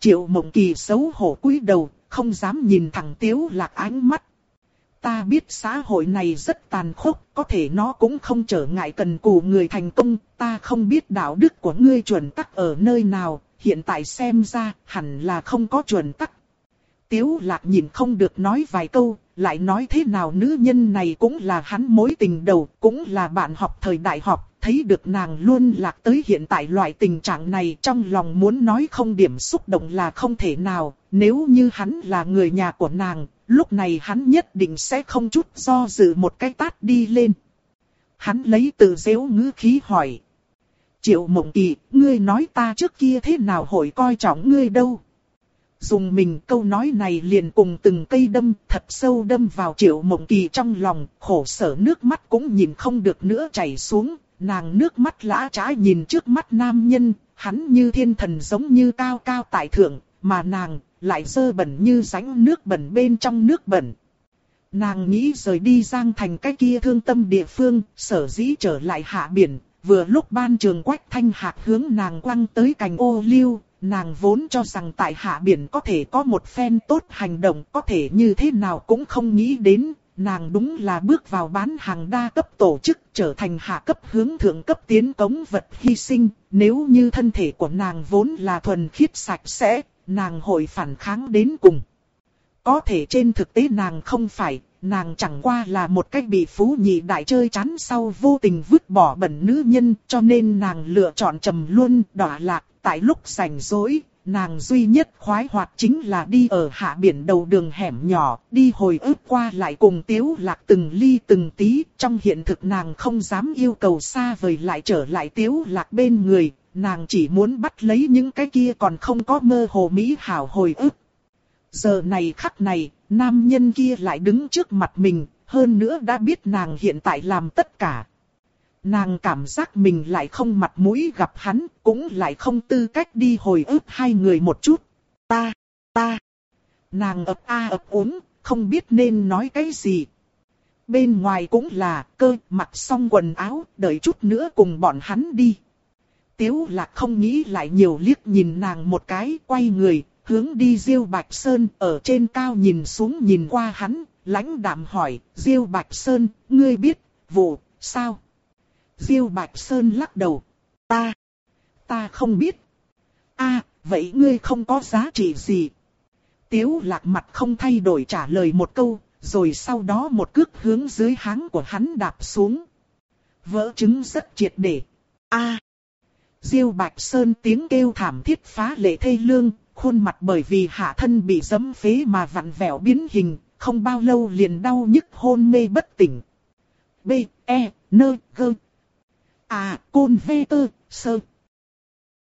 Triệu mộng kỳ xấu hổ cúi đầu, không dám nhìn thẳng tiếu lạc ánh mắt. Ta biết xã hội này rất tàn khốc, có thể nó cũng không trở ngại cần cù người thành công, ta không biết đạo đức của ngươi chuẩn tắc ở nơi nào, hiện tại xem ra hẳn là không có chuẩn tắc. Tiếu lạc nhìn không được nói vài câu, lại nói thế nào nữ nhân này cũng là hắn mối tình đầu, cũng là bạn học thời đại học, thấy được nàng luôn lạc tới hiện tại loại tình trạng này trong lòng muốn nói không điểm xúc động là không thể nào, nếu như hắn là người nhà của nàng, lúc này hắn nhất định sẽ không chút do dự một cái tát đi lên. Hắn lấy từ dễu ngữ khí hỏi. Triệu mộng kỳ, ngươi nói ta trước kia thế nào hội coi trọng ngươi đâu? Dùng mình câu nói này liền cùng từng cây đâm thật sâu đâm vào triệu mộng kỳ trong lòng, khổ sở nước mắt cũng nhìn không được nữa chảy xuống, nàng nước mắt lã trái nhìn trước mắt nam nhân, hắn như thiên thần giống như cao cao tại thượng, mà nàng lại dơ bẩn như rãnh nước bẩn bên trong nước bẩn. Nàng nghĩ rời đi Giang Thành cái kia thương tâm địa phương, sở dĩ trở lại hạ biển, vừa lúc ban trường quách thanh hạt hướng nàng quăng tới cành ô liu, nàng vốn cho rằng tại hạ biển có thể có một phen tốt hành động có thể như thế nào cũng không nghĩ đến, nàng đúng là bước vào bán hàng đa cấp tổ chức trở thành hạ cấp hướng thượng cấp tiến cống vật hy sinh, nếu như thân thể của nàng vốn là thuần khiết sạch sẽ, nàng hội phản kháng đến cùng. Có thể trên thực tế nàng không phải, nàng chẳng qua là một cách bị phú nhị đại chơi chán sau vô tình vứt bỏ bẩn nữ nhân cho nên nàng lựa chọn trầm luôn đọa lạc tại lúc rảnh rỗi, nàng duy nhất khoái hoạt chính là đi ở hạ biển đầu đường hẻm nhỏ, đi hồi ức qua lại cùng tiếu lạc từng ly từng tí, trong hiện thực nàng không dám yêu cầu xa vời lại trở lại tiếu lạc bên người, nàng chỉ muốn bắt lấy những cái kia còn không có mơ hồ mỹ hảo hồi ức. Giờ này khắc này, nam nhân kia lại đứng trước mặt mình, hơn nữa đã biết nàng hiện tại làm tất cả. Nàng cảm giác mình lại không mặt mũi gặp hắn, cũng lại không tư cách đi hồi ức hai người một chút. Ta, ta. Nàng ập a ập uống, không biết nên nói cái gì. Bên ngoài cũng là cơ, mặc xong quần áo, đợi chút nữa cùng bọn hắn đi. Tiếu lạc không nghĩ lại nhiều liếc nhìn nàng một cái, quay người, hướng đi Diêu Bạch Sơn, ở trên cao nhìn xuống nhìn qua hắn, lãnh đạm hỏi, Diêu Bạch Sơn, ngươi biết, vụ, sao? Diêu Bạch Sơn lắc đầu, ta, ta không biết. a vậy ngươi không có giá trị gì. Tiếu lạc mặt không thay đổi trả lời một câu, rồi sau đó một cước hướng dưới háng của hắn đạp xuống. Vỡ trứng rất triệt để. A. Diêu Bạch Sơn tiếng kêu thảm thiết phá lệ thê lương, khuôn mặt bởi vì hạ thân bị dấm phế mà vặn vẹo biến hình, không bao lâu liền đau nhức hôn mê bất tỉnh. B, E, N, G. À, côn vê tơ, sơ.